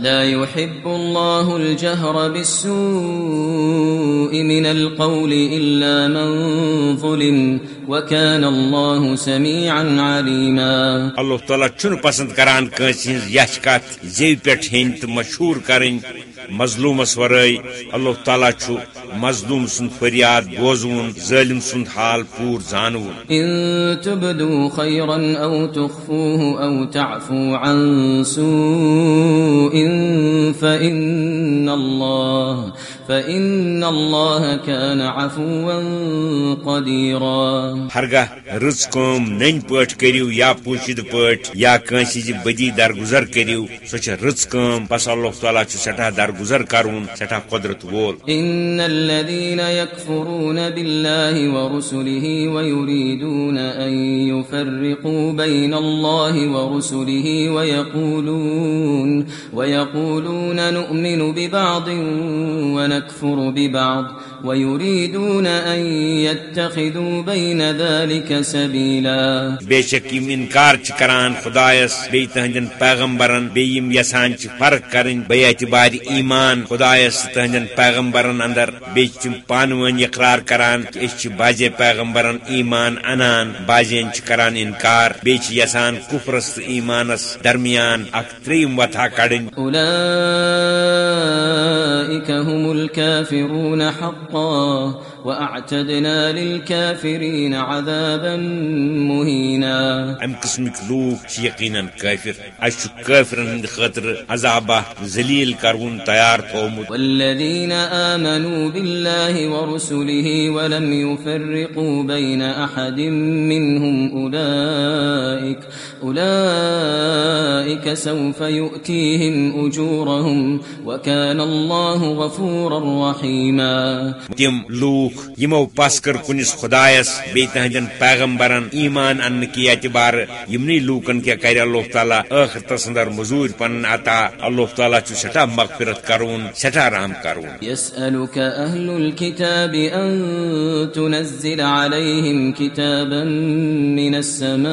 لا يحب الله الجهر بالسوء من القول إلا من ظلم وكان الله سميعا عليما. الله تعالى چون پسند کران کنس یچ کت زیو پہ ہین تو مشہور کریں مظلومس ورائی اللہ تعالیٰ چھ مظلوم سن فریاد بوزون، ظالم سن حال پور زانون۔ ان تبدو خیرا او تخفوه او تعفو عن سوء فإن الله فإن الله كان عفوا قديرا۔ ہرگاہ رز کم نن پٹ کریو یا پوشید پٹ یا کنسی جی بدی درگزر کریو سو چھ رز کم پس اللہ تعالیٰ چھ سٹھا درگزر کرون سٹھا قدرت وول۔ ان الذين يكفرون بالله ورسله ويريدون ان يفرقوا بين الله ورسله ويقولون ويقولون نؤمن ببعض ونكفر ببعض ويريدون أن يتخذوا بين ذلك سبيلا بيشك يم انكار کران خدایس بی تہندن پیغمبرن بیم یسان چ فرق کرن بی اعتبار ایمان خدایس تہندن پیغمبرن اندر بی چم پانون اقرار کران کہ اس باجے پیغمبرن ایمان انان باجین چ کران انکار بی چ یسان کفرست ایمانس درمیان اکتریم وتھا کڑن۔ اولئک هم الكافرون حقا حقا وأعتدنا للكافرين عذابا مهينا. ام قسمك لوك يقينا كافر اشو كافر هند خطر عذابا ذليل كرون تيار ثومت والذين آمنوا بالله ورسله ولم يفرقوا بين أحد منهم أولئك أولئك سوف يؤتيهم أجورهم وكان الله غفورا رحيما تم لوک یمو پس کر کنس خدایس بی تہندین پیغمبرن ایمان ان کی اعتبار یمنی لوکن کیا کر اللہ تعالی اخرت اندر مزور پن عطا اللہ تعالی چ سٹا مغفرت کرون سٹا رحم کرون يسألك اهل الكتاب ان تنزل عليهم كتابا من السماء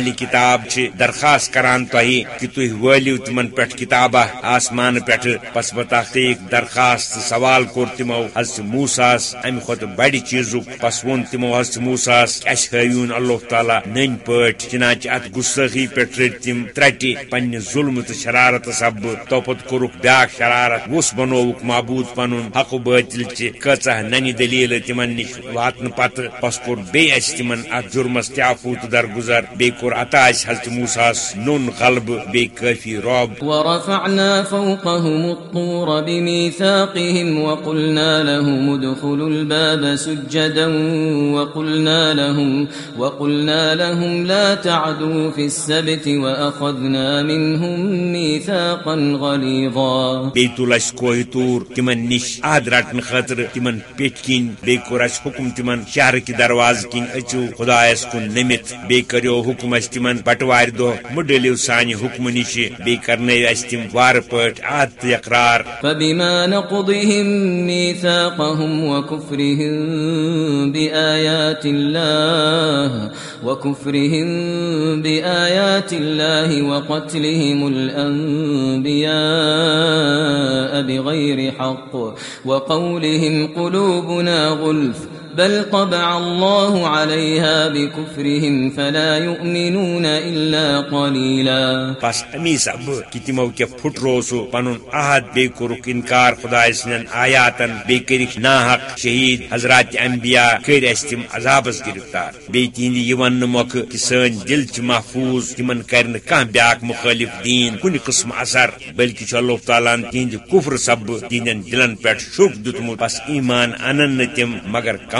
اہل کتاب درخواست کران تہ کہ تھی ولو تمن پہ کتابہ آسمان پہ پس بتاخت درخواست، سوال کور تمو حضرت موساس ام کھت بڑ چیز پس وون تمو حضرت موساس اس ہیون اللہ تعالی نن پٹ چنانچہ ات گستاخی پہ رٹ تم ترٹی پنہ ظلم تو شرارت سب توپت کورک بیاکھ شرارت، وس بنوک معبود پن حق باطل چہ کچہ ننہ دلیل تمن نش واتن پتہ، پس کور بی اس تمن ات جرمس تیافوت درگزر بی کور عطا حضرت موسیٰ نون غلب بی کافی رعب. ورفعنا فوقهم الطور بميثاقهم وقلنا لهم ادخلوا الباب سجدا وقلنا لهم وقلنا لهم لا تعدوا في السبت واخذنا منهم ميثاقا غليظا. بيت کوه تور تمن نش ادرات خاطر تمن پیٹکین بی کورس حکم تمن شہر کی دروازه کین اچو خدا اس کو نمت بی کریو حکم تمن بٹوار دہ مڈلو سان حکم نش بی کرنے تم وار پٹ عاد اقرار۔ فبما نقضهم ميثاقهم وكفرهم بآيات الله، وكفرهم بآيات الله وقتلهم الأنبياء بغير حق، وقولهم قلوبنا غلف بل طبع الله عليها بكفرهم فلا يؤمنون إلا قليلا. پس امی سب کی تمو کے پھٹ روسو پنن عہد بے کرک انکار خدا سنن آیاتن بے کرک ناحق شہید حضرات انبیاء کر استم عذابس گرفتار. بے تین یون موقع کہ سن دل چ محفوظ تمن کرن کان بیاک مخالف دین کن قسم اثر. بلکہ چھ اللہ تعالی تین کفر سب دینن دلن پٹ شوک دتمو. پس ایمان انن تم مگر کم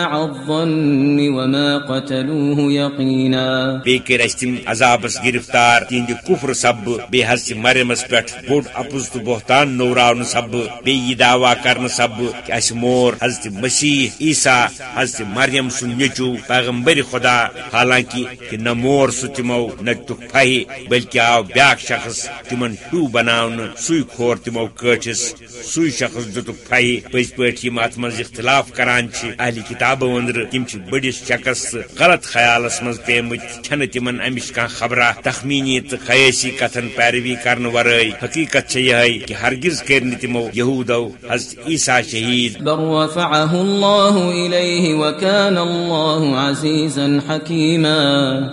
اتباع الظن وما قتلوه يقينا بيكر استم عذابس گرفتار تند کفر سب بی حس مرمس پہ بوڑ اپز تو بہتان نوراون سب بی یہ دعوی کرن سب کہ اس مور حضرت مسیح عیسیٰ، حضرت مریم سن نیچو، پیغمبر خدا، حالانکہ کہ نہ مور سہ نہ تک پھہی بلکہ آو بیاک شخص تمن ہیو بناون سوئی کھور تمو کٹس سوئی شخص دتک پھہی پز پہ یم ات من اختلاف کران اہل کتاب اندر تم بڑس شکس غلط خیالس من پیمت تمن امش کان خبرہ تخمینی تو خیاسی کتن پیروی کرن ورائے حقیقت یہ کہ ہرگز کرن تمو یہودو حضرت عیسیٰ شہید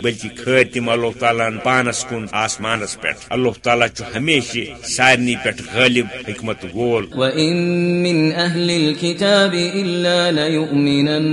بلکہ کھر تم اللہ تعالیٰ پانس کن آسمانس پہ اللہ تعالیٰ ہمیشہ سارنی پہ غالب حکمت وول وَإِن مِّنْ أَهْلِ الْكِتَابِ إِلَّا لَيُؤْمِنَنَّ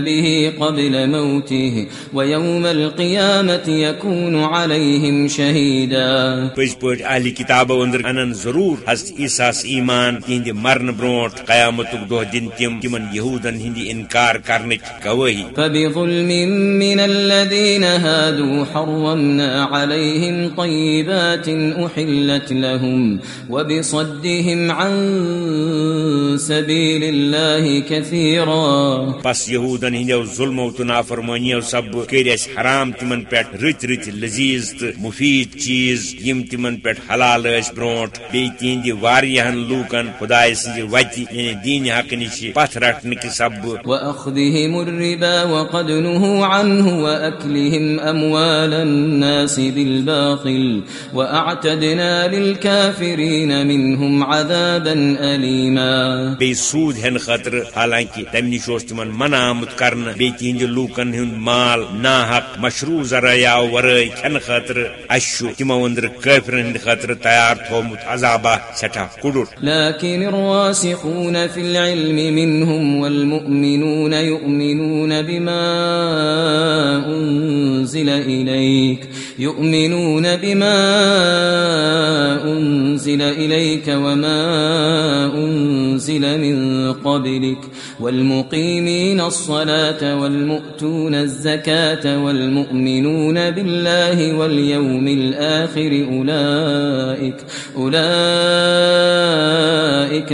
بِهِ قَبْلَ مَوْتِهِ وَيَوْمَ الْقِيَامَةِ يَكُونُ عَلَيْهِمْ شَهِيدًا پز پہ اہل کتاب اندر انن ضرور حضرت عیساس ایمان تہند مرن برونٹ قیامت دہ دن تم تم یہودن ہند انکار کرنے گواہی۔ فبظلم من الذين هادوا حرمنا عليهم طيبات أحلت لهم وبصدهم عن سبيل الله كثيرا بس یہودن ہندو ظلم و نافرمانیو سب کر اس حرام تمن پہ رت رت لذیذ تو مفید چیز یم تمن پہ حلال اس برونٹ بی تہند واریہن لوکن خدا سند وتی یعنی دین حق نش پت رٹن کی سب۔ وأخذهم الربا وقد نهوا عنه وأكلهم أموال الناس بالباطل وأعتدنا للكافرين منهم عذابا أليما۔ بی سود ہن خاطر حالانکہ تم نش اوس تمن منع آمت کرن۔ بی تہند لوکن ہند مال نا حق مشروع ذرائع ورائے کھن خاطر اشو تمو اندر کافرن ہند خاطر تیار تھومت۔ عذابہ سٹھا کڑر لكن الراسخون في العلم منهم والمؤمنون يؤمنون بما أنزل إليك يؤمنون بما أنزل إليك وما أنزل من قبلك والمقيمين الصلاة والمؤتون الزكاة والمؤمنون بالله واليوم الآخر أولئك أولئك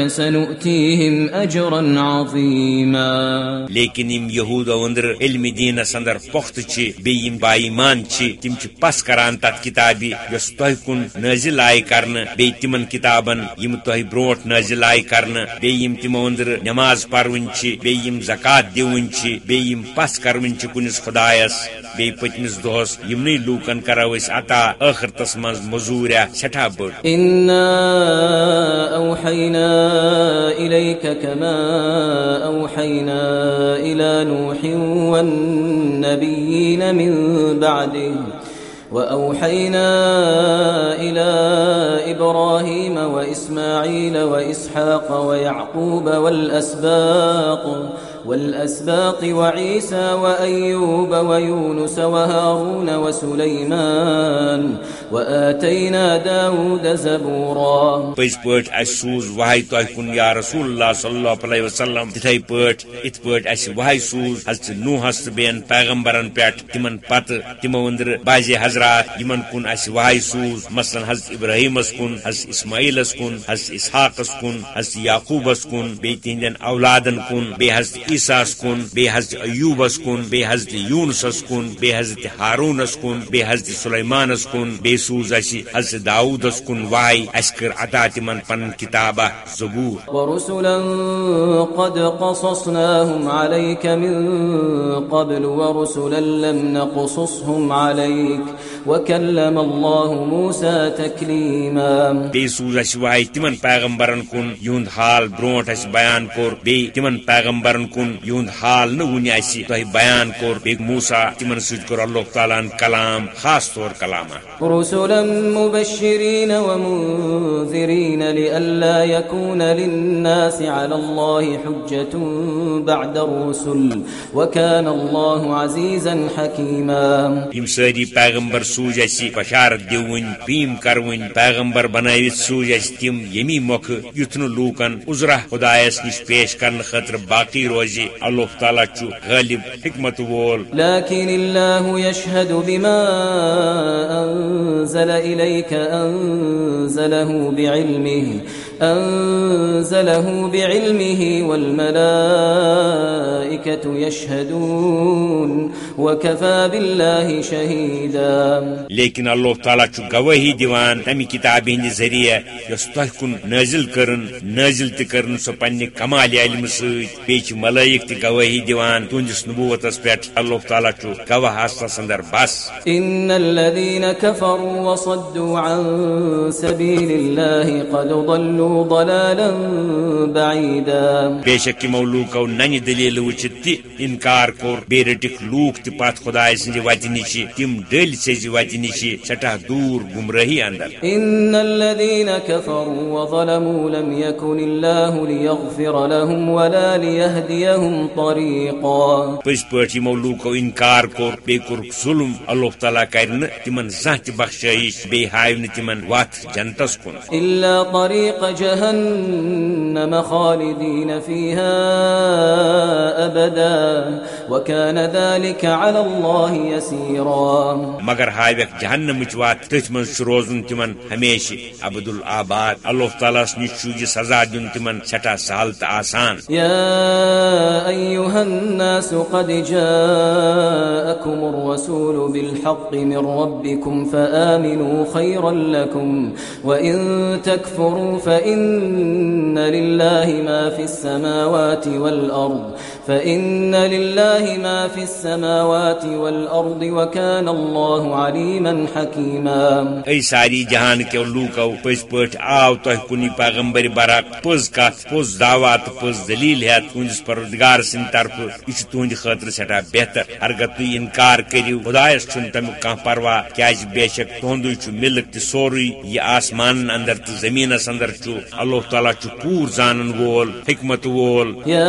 سنؤتيهم أجرا عظيما لیکن یم یہود اندر علم دینس اندر پخت چی بیم با ایمان تم چی پس کران تت کتابی یس تہ کن نازل آئی کرن بی تمن کتابن یم تہ بروٹ نازل آئی کرن بی یم تمو اندر نماز پرون بی یم زکات دیون بی یم پس کرون کنس خدایس بی پتمس دہس یمنی لوکن کرو اس عطا اخرتس مز مزوریا سٹھا بڑ أوحينا إليك كما أوحينا إلى نوح والنبيين من بعده وأوحينا إلى إبراهيم وإسماعيل وإسحاق ويعقوب والأسباق والأسباط وعيسى وأيوب ويونس وهارون وسليمان وآتينا داود زبورا. پز پٹ اس سوز وحی تو کن یا رسول اللہ صلی اللہ علیہ وسلم۔ تتھے پٹ ات پٹ اس وحی سوز حضرت نوح ہست بین پیغمبرن پیٹ تمن پت تمو اندر بازی حضرات یمن کن اس وحی سوز، مثلا حضرت ابراہیم اس کن، حضرت اسماعیل اس کن، حضرت اسحاق اس کن، حضرت یعقوب اس کن بی تہندین اولادن کن بی حضرت عیساس کن بی حضرت ایوبس کن بی حضرت یونسس کن بی حضرت ہارونس کن بی حضرت سلیمانس کن بی سوز اسی حضرت داؤدس کن وائی اس کر عطا تمن پن کتابہ زبور۔ ورسلا قد قصصناهم عليك من قبل، ورسلا لم نقصصهم عليك۔ وكلم الله موسى تكليما۔ بی سوز اس وائی تمن پیغمبرن کن یہند حال برونٹ اس بیان کور۔ بی تمن پیغمبرن کن یہند حال نہ ونی اس تہ بیان کور۔ بی موسی تمن سوز کور اللہ تعالی کلام خاص طور کلامہ۔ رسلا مبشرين ومنذرين لئلا يكون للناس على الله حجة بعد الرسل وكان الله عزيزا حكيما۔ ساری پیغمبر سوز اسی بشارت دیون، پیم کرون پیغمبر بنائیت سوز اس تم یمی موقع یتن لوکن، عذرہ خدایس نش پیش کرن خاطر باقی روزی۔ اللہ تعالی چو غالب حکمت وول۔ لكن الله يشهد بما أنزل إليك أنزله بعلمه أنزله بعلمه والملائكة يشهدون وكفى بالله شهيدا. لیکن اللہ تعالیٰ چھ گواہی دیوان تمہ کتاب ہند ذریعہ یس تہ کن نازل کرن نازل تہ کرن سو پنہ کمال علم ست بیچ ملائک تہ گواہی دیوان تہندس نبوتس پہ اللہ تعالیٰ چھ گواہ آسنس اندر بس. إن الذين كفروا وصدوا عن سبيل الله قد ضلوا ضلالا بعيدا شک یمو لوکو ننہ دلیل وچھت تہ انکار کور. بے رٹک لوک تہ پت خدائے سند وتہ نش تم ڈل سز وتہ نش سٹھا دور گمراہی اندر. إن الذين كفروا وظلموا لم يكن الله ليغفر لهم ولا ليهديهم طريقا پز پٲٹھۍ یمو لوکو انکار کور. بیٚیہِ کوٚرُکھ ظلم اللہ تعالیٰ کرِ نہٕ تِمن بخشٲیش بیٚیہِ ہاوِ نہٕ تِمن وتھ جنتس کُن. إلا طريق جهنم خالدين فيها أبدا وكان ذلك على الله يسيرا. مگر ہاویکھ جہنمٕچ وتھ تٔتھۍ منٛز چھُ روزُن تِمن ہمیشہِ عبد الآباد اللہ تعالیٰ ہس نِش یہِ سزا دیُن تِمن سٮ۪ٹھاہ سہل تہٕ آسان. يا أيها الناس قد جاءكم الرسول بالحق من ربكم فآمنوا خيرا لكم وإن تكفروا فإن لله ما في السماوات والأرض فإن لله ما في السماوات والأرض وكان الله عليما حكيما۔ اے ساری جہان کیو لوکو پز پٲٹھۍ آو تۄہہِ کُنی پیغمبر برق پوٚز کتھ پوٚز دعوا تہٕ پوٚز دلیل ہیتھ تُہنٛدِس پروردگار سٕنٛدِ طرفہٕ یہِ چھُ تُہنٛدِ خٲطرٕ سٮ۪ٹھاہ بہتر اگر تُہۍ انکار کٔرِو خدایس چھُنہٕ تمیُک کانٛہہ پرواہ کیازِ بے شک تُہنٛدُے چھُ ملک تہِ سورُے یہِ آسمانن اندر تہٕ زٔمیٖنس اندر چھُ اللہ تعالیٰ چھُ پوٗر زانن وول حکمت وول۔ يا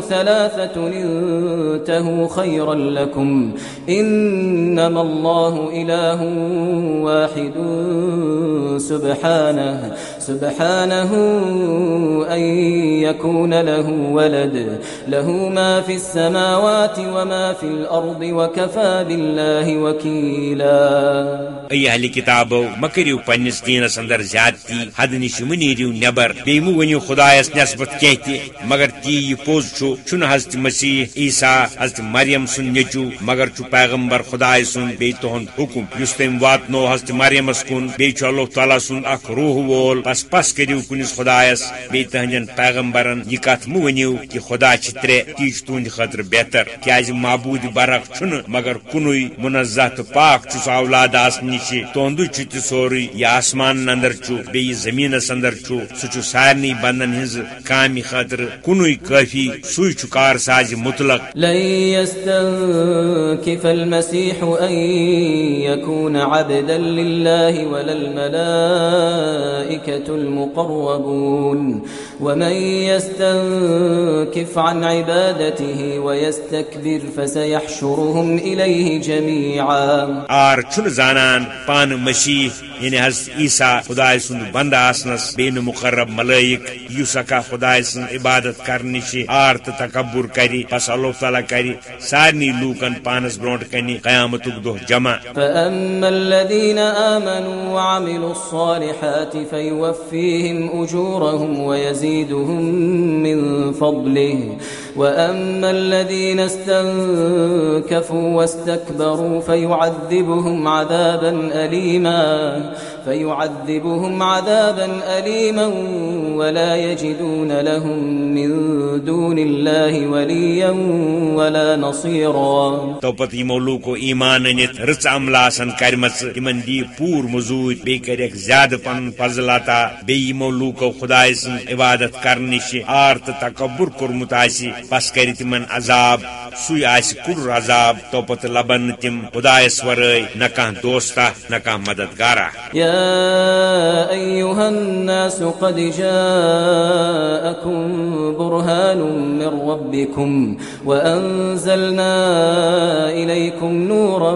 ثلاثة انتهوا خيرا لكم. إنما الله إله واحد سبحانه. سبحانه أن يكون له ولد. له ما في السماوات وما في الأرض وكفى بالله وكيلا. اے اہل کتابو مکریو پنس دینس اندر زیادتی حد نش منیرو نبر بیم ونیو خدایس نسبت کی تہ مگر تی یہ پوز چھو چھن حضرت مسیح عیسیٰ حضرت مریم سن نیچو مگر چھو پیغمبر خدای سن بی تہند حکم یس تم واتنو حضرت مریمس کن بی چھو اللہ تعالی سن، اخ روح وول. پس پس کریو کنس خدایس، بی تہندین پیغمبرن یہ کت مو ونیو کہ خدا چھ ترے تی چھ تہند خاطر بہتر، کیاز معبود برق چھن، مگر کنوی منزہ تو پاک چھس اولاد آس نش تہندو چھ تہ سوری یہ آسمان اندر چھو بی زمینس اندر چھو سہ چھو سارنی بندن ہنز کامی خاطر کنوی کافی سوی چھو کار ساز مطلق. لن يستنكف المسيح أن يكون عبدا لله ولا الملائكة المقربون ومن يستنكف عن عبادته ويستكبر فسيحشرهم إليه جميعا آر چھن زانان پان مسیح یعنی حض عیسیٰ خدا سند بند آسنس بین مقرب ملائک یس اکا خدا سن عبادت کرنے آر تو تکبر کری پس اللہ تعالیٰ کری سارنی لوکن پانس برونٹ کنی قیامت دہ جمع۔ فأما الذين آمنوا وعملوا الصالحات فيوفيهم أجورهم ويزيدهم من فضله وأما الذين استنكفوا واستكبروا فيعذبهم عذابا أليما فيعذبهم عذابا أليما ولا يجدون لهم من دون الله وليا ولا نصيرا توپت يمو لوكو ایمان انت رچ عمل آسن کرمت تمن دی پور مزور بی کرک زیادہ پن فضل عطا بی یمو لوکو خدای سن عبادت کرنش آرت تکبر کرمت آسی پس کر تمن عذاب سی آس عذاب توپت لبن تم خدایس ورائے نہ کان دوستا نہ کان مددگارا الناس قد من نورا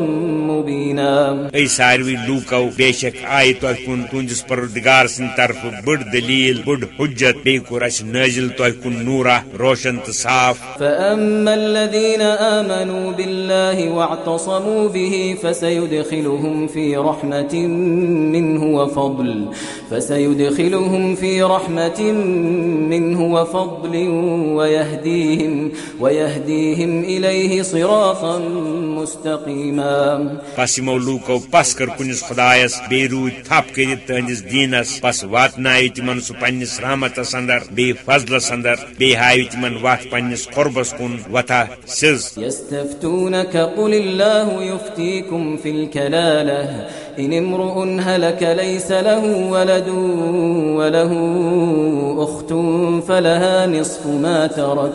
مبينا أي ساروي لوكو بيشك آي تهكون تنجس پردگار سن طرف بڑ دلیل بڑ حجت اس نازل تهكون نورا روشن تصاف فأما الذين آمنوا بالله واعتصموا به فسيدخلهم في رحمة منه وفضل. فسيدخلهم في رحمة منه وفضل ويهديهم ويهديهم إليه صراطا مستقيما پس یمو لوکو پس کر کنس خدایس بے روی تھپ کرت تہندس دینس پس واتنائی تمن سہ پنس رحمتس اندر بے فضلس اندر بے ہائی تمن وات پنس قربس کن وتھا سز. يستفتونك قل الله يفتيكم في الكلاله إن امرؤ هلك ليس له ولد وله أخت فلها نصف ما ترك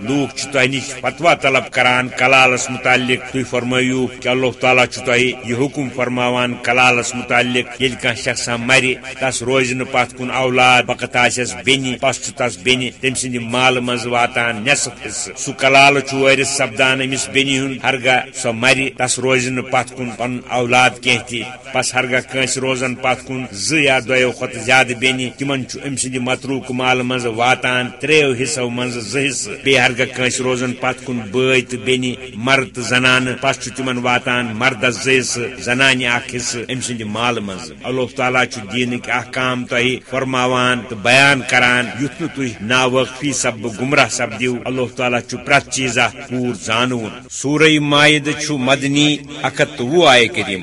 لوک تہ نش فتوا طلب کران کلالس متعلق تھی فرمایو کہ اللہ تعالیٰ تہ یہ حکم فرماوان کلالس متعلق یل کان شخص مر تس روز پت کن اولاد بقت آس بین پس تس بین تم سند مال مز واتان نصف حصہ سہ کلال وارث سپدان امس بین ہند ہرگاہ سو مر تس روز پت کن پن اولاد کی تھی پس ہرگاہ کنس روزن پت کن ز یا دو کھت زیادہ بین تمن ام سند متروک مال مز واتان تریو حصو مز ز حصہ بی ہرگاہ اگر کنس روزن پت کن بے تو بینی مرد زنان پس تمن واتان مردس زیس زنان اخ حصہ ام سند مال مز اللہ تعالیٰ دینک احکام تہ فرماوان تو بیان کران یت تھی نا وقفی سب گمراہ سپدیو اللہ تعالیٰ پرت چیزہ پور زانون سورہ مائد مدنی اکت وہ آئے کریم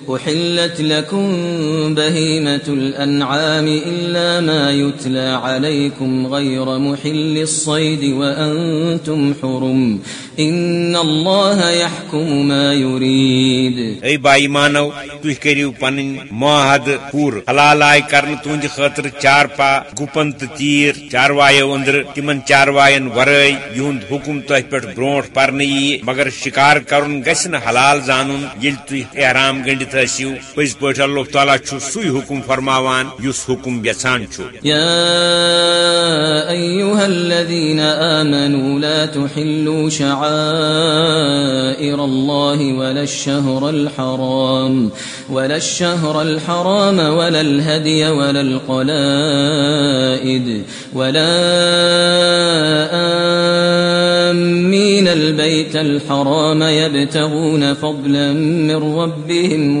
أحلت لكم بهيمة الأنعام إلا ما يتلى عليكم غير محل الصيد وأنتم حرم إن الله يحكم ما يريد أي باي مانو تُہۍ کٔرِو پنٕنۍ معاہد پوٗرٕ حلال آے کرنہٕ تُہنٛدِ خٲطرٕ چار پا گُپن تہٕ تیٖر چاروایو أنٛدرٕ تِمن چاروایَن ورٲے یِہُنٛد حُکم تۄہہِ پٮ۪ٹھ برونٛٹھ پرنہٕ یِیہِ مگر شِکار کرُن گژھِ نہٕ حلال زانُن ییٚلہِ تُہۍ احرام گٔنڈِتھ ٲسِو پٔزۍ پٲٹھۍ اللہ تعالیٰ چھُ سُے حُکم فرماوان یُس حُکم یژھان چھُ أيها الذين آمنوا لا تحلوا شعائر الله ولا الشهر الحرام، ولا الشهر الحرام ولا الهدي ولا القلائد، ولا آمين البيت الحرام يبتغون فضلا من ربهم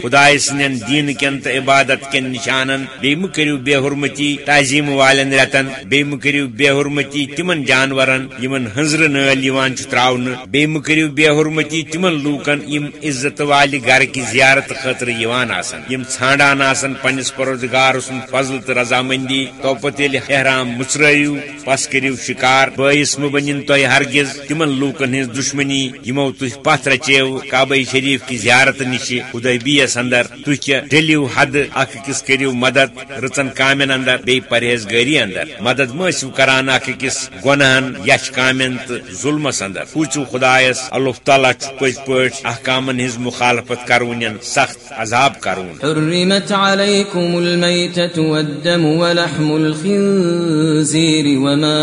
خدا سن دین کن تو عبادت کن نشانن بی مکریو بے حرمتی تعظیم والن رتن بی مکریو بے حرمتی تمن جانورن، یمن ہنزر نل یوان تراؤن بی مکریو بے حرمتی تمن لوکن، یم عزت والی گھر کی زیارت خاطر یوان آسن۔ یم ژھانڈان آسن، پنس پروردگار سن فضل تو رضامندی تو پتہ احرام مچرو پس کریو شکار باعث مبنین تہ ہرگز تمن لوکن ہز دشمنی، یمو تہ پتھ رچیو، کعبہ شریف کی زیارت نش ادیبیس اندر تہ ڈلیو حد اخ کس کریو مدد رچن کامن اندر بی پرہیزگاری اندر مدد ماسو کران اخ کس گناہن یش کامن تو ظلمس اندر پوچھو خدایس اللہ تعالیٰ پز پہ احکامن ہز مخالفت کرون سخت عذاب کرون حرمت عليكم الميتة والدم ولحم الخنزير وما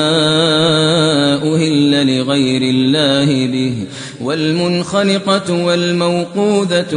أهل لغير الله به والمنخنقة والموقوذة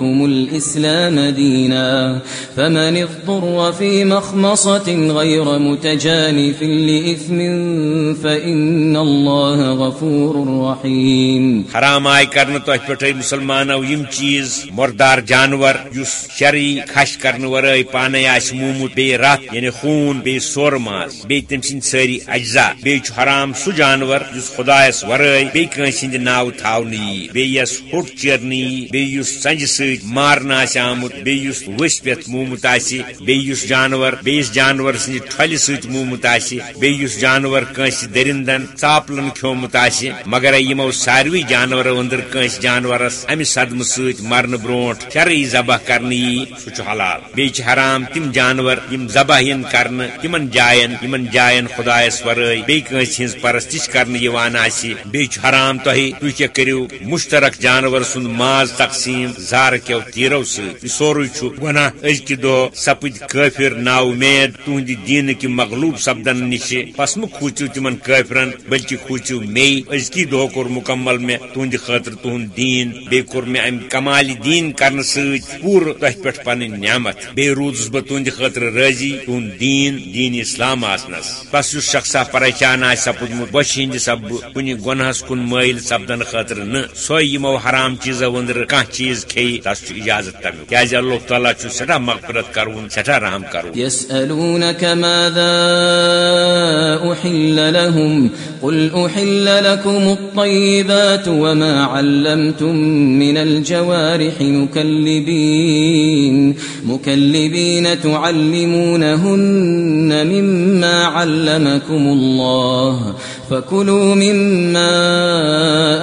لكم الإسلام دينا فمن اضطر في مخمصة غير متجانف لإثم فإن الله غفور رحيم. حرام آئی کرن تو پٹھے مسلمانو یم چیز، مردار جانور یس شرعی خش کرن ورائے پانے آس مومت بی رات یعنی خون بی سور ماز بی تم سن ساری اجزا بی چھ حرام سو جانور یس خدایس ورائے بی کن سند ناو تھاونی بی یس ہوٹ چرنی بی یس سنج سیت مارنا آس آمت بی یس وس پیت مومت آسی بی یس جانور بیس جانور سنج ٹھل سیت مومت آسی بی یس جانور کنس درندن، ژاپلن کھومت آسی مگر یمو ساروی جانور اندر کنس جانورس امی صدم سیت مرن بروٹ شرعی ذبح کرنی سہ حلال۔ بیچ حرام تم جانور یم ذبح ین کرن تمن جائن یمن جائن خدایس ورٲے بیٚیہِ کٲنٛسہِ ہٕنٛز پرستش کرنہٕ یِوان آسہِ۔ بیٚیہِ چھُ حرام تۄہہِ، تُہۍ کیٛاہ کٔرِو؟ مشترک جانور سُنٛد ماز تقسیٖم، زارٕ کیو تیٖرو سۭتۍ یہِ سورُے چھُ گۄناہ أزکہِ دۄہ سپٕدۍ کٲفِر نا اُمید تُہنٛدِ دیٖنٕکہِ مغلوٗب سپدن نِشہِ بس مہٕ کھوٗژِو تِمن کٲفرن بلکہِ کھوٗژِو مے أزکی دۄہ کوٚر مُکمل مےٚ تُہنٛدِ خٲطرٕ تُہنٛد دیٖن بیٚیہِ کوٚر مےٚ امہِ کمالہِ دین کرنے ست پور تہ پہ پن نعمت بی روزس بہ تہند خاطر راضی تہد دین دین اسلام آسنس بس اس شخصا پریشان آ سپدمت بش ہند سب کن گنہس کن مائل سپدن خاطر ن سو یمو حرام چیزو اندر کان چیز کھی تس اجازت تمیک کیاز جی اللہ تعالیٰ چھ سٹھا مغفرت کرون سٹھا رحم کرون يسألونك ماذا أحل لهم؟ قل أحل لكم الطيبات وما علمتم من الجوارح مكلبين مكلبين تعلمونهن مما علمكم الله فكلوا مما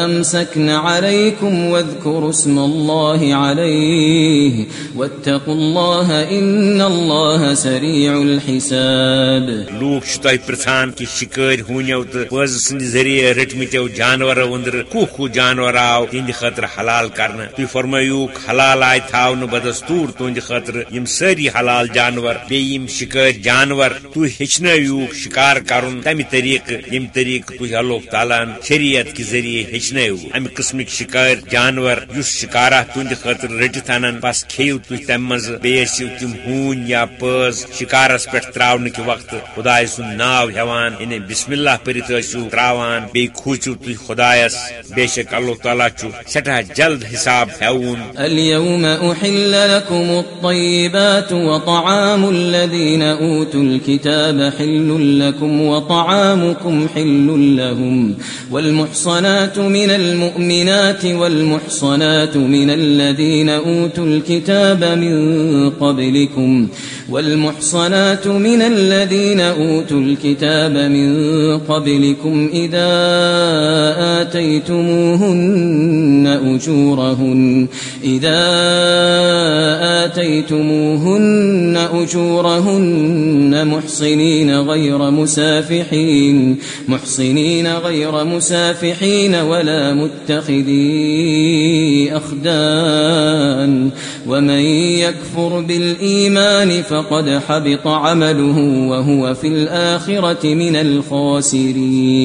أمسكن عليكم واذكروا اسم الله عليه واتقوا الله إن الله سريع الحساب لوک تہ پرژھان کہ شکار ہونیو تو پز سند ذریعہ رٹمتو جانور اندر کو کو جانور آو تہند خاطر حلال کرنا تھی فرمایوک حلال آئی تھاون بدستور تہند خاطر یم ساری حلال جانور بیم شکار جانور۔ تو ہچنوک شکار کرن تمہ طریقہ یم طریقہ تھی اللہ تعالیٰ شریعت کے ذریعے ہچنو امہ قسمک شکار، جانور اس شکارہ تہند خاطر رٹت انان بس کھیو تھی تم مز بیسو تم ہون یا پز شکارس پہ تراؤن کے وقت خدائے سن ناو ہیوان انہیں یعنی بسم اللہ پرت ٲسِو تراوان بی کھوچو تھی خدایس بے شک اللہ تعالیٰ چھو سٹھا جلد حساب ہیون اليوم أحل لكم الطيبات وطعام الذين أوتوا الكتاب حل لكم وطعامكم حل حل لهم والمحصنات من المؤمنات والمحصنات من الذين أوتوا الكتاب من قبلكم والمحصنات من الذين أوتوا الكتاب من قبلكم إذا آتيتموهن أجورهن إذا آتيتموهن أجورهن محصنين غير مسافحين محصنين محصنين غير مسافحين ولا متخذي أخدان ومن يكفر بالإيمان فقد حبط عمله وهو في الآخرة من الخاسرين.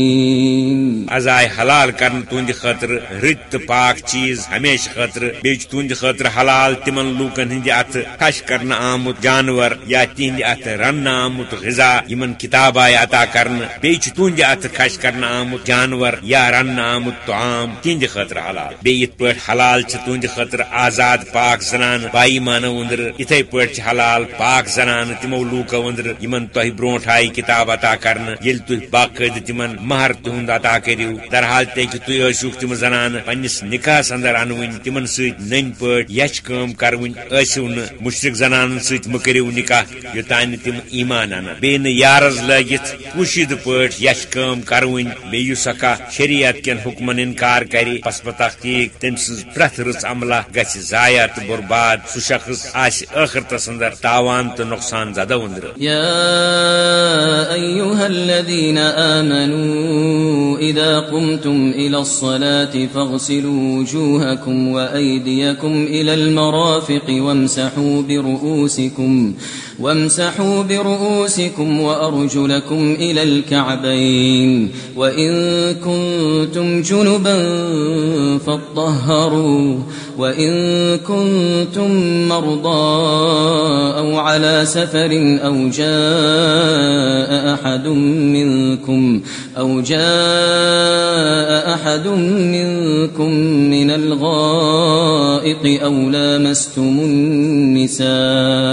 ازائے حلال کرن تہند خاطر رت تو پاک چیز ہمیشہ خاطر بیچ تہند خاطر حلال تمن لوکن ہند ات خش کرنا آمت جانور یا تہند ات رن آمت غذا یمن کتاب آئے عطا کرن، بیچ تہند ات خش کرنا آمت جانور، یا رن آمت تو عام. تہند خاطر حلال. بی یت پٹ حلال چھ تہند خاطر آزاد پاک زنان. بائی مانو اندر، اتھے پٹ حلال پاک زنان. تمو لوکو اندر، یمن تہ برونٹ آئی کتاب عطا کرن. یل تہ باقاعدہ تمن مہر تہند عطا کرو در حال تے کہ تھی ٲسوُکھ تم زنان پنس نکاحس اندر انوٕنۍ تمن سۭتۍ نٔنۍ پٲٹھۍ یچھ کٲم کروٕنۍ ٲسِو نہٕ مُشرق زنانن سۭتۍ مہٕ کٔرِو نکاح. یوٚتانۍ نہٕ تِم ایمان انن بیٚیہِ نہٕ یارس لٲگِتھ پوٗشِدٕ پٲٹھۍ یچھ کٲم کروٕنۍ بیٚیہِ یُس اکھا شریعت کٮ۪ن حُکمن انکار کرِ پس پتہ ٹھیٖک تٔمۍ سٕنٛز پرٛٮ۪تھ عملہ گژھِ ضایع تہٕ برباد سُہ شخص آسہِ اندر تاوان تہٕ نۄقصان زدہ أنٛدرٕ آمنوا قمتم الصلاة فاغسلوا وجوهكم وأيديكم إلى المرافق وامسحوا برؤوسكم وامسحوا وامسحوا برؤوسكم وأرجلكم إلى الكعبين وإن كنتم جنبا فاطهروا وإن كنتم مرضى أو على سفر أو جاء أحد منكم أو جاء أحد منكم من الغائط أو لامستم النساء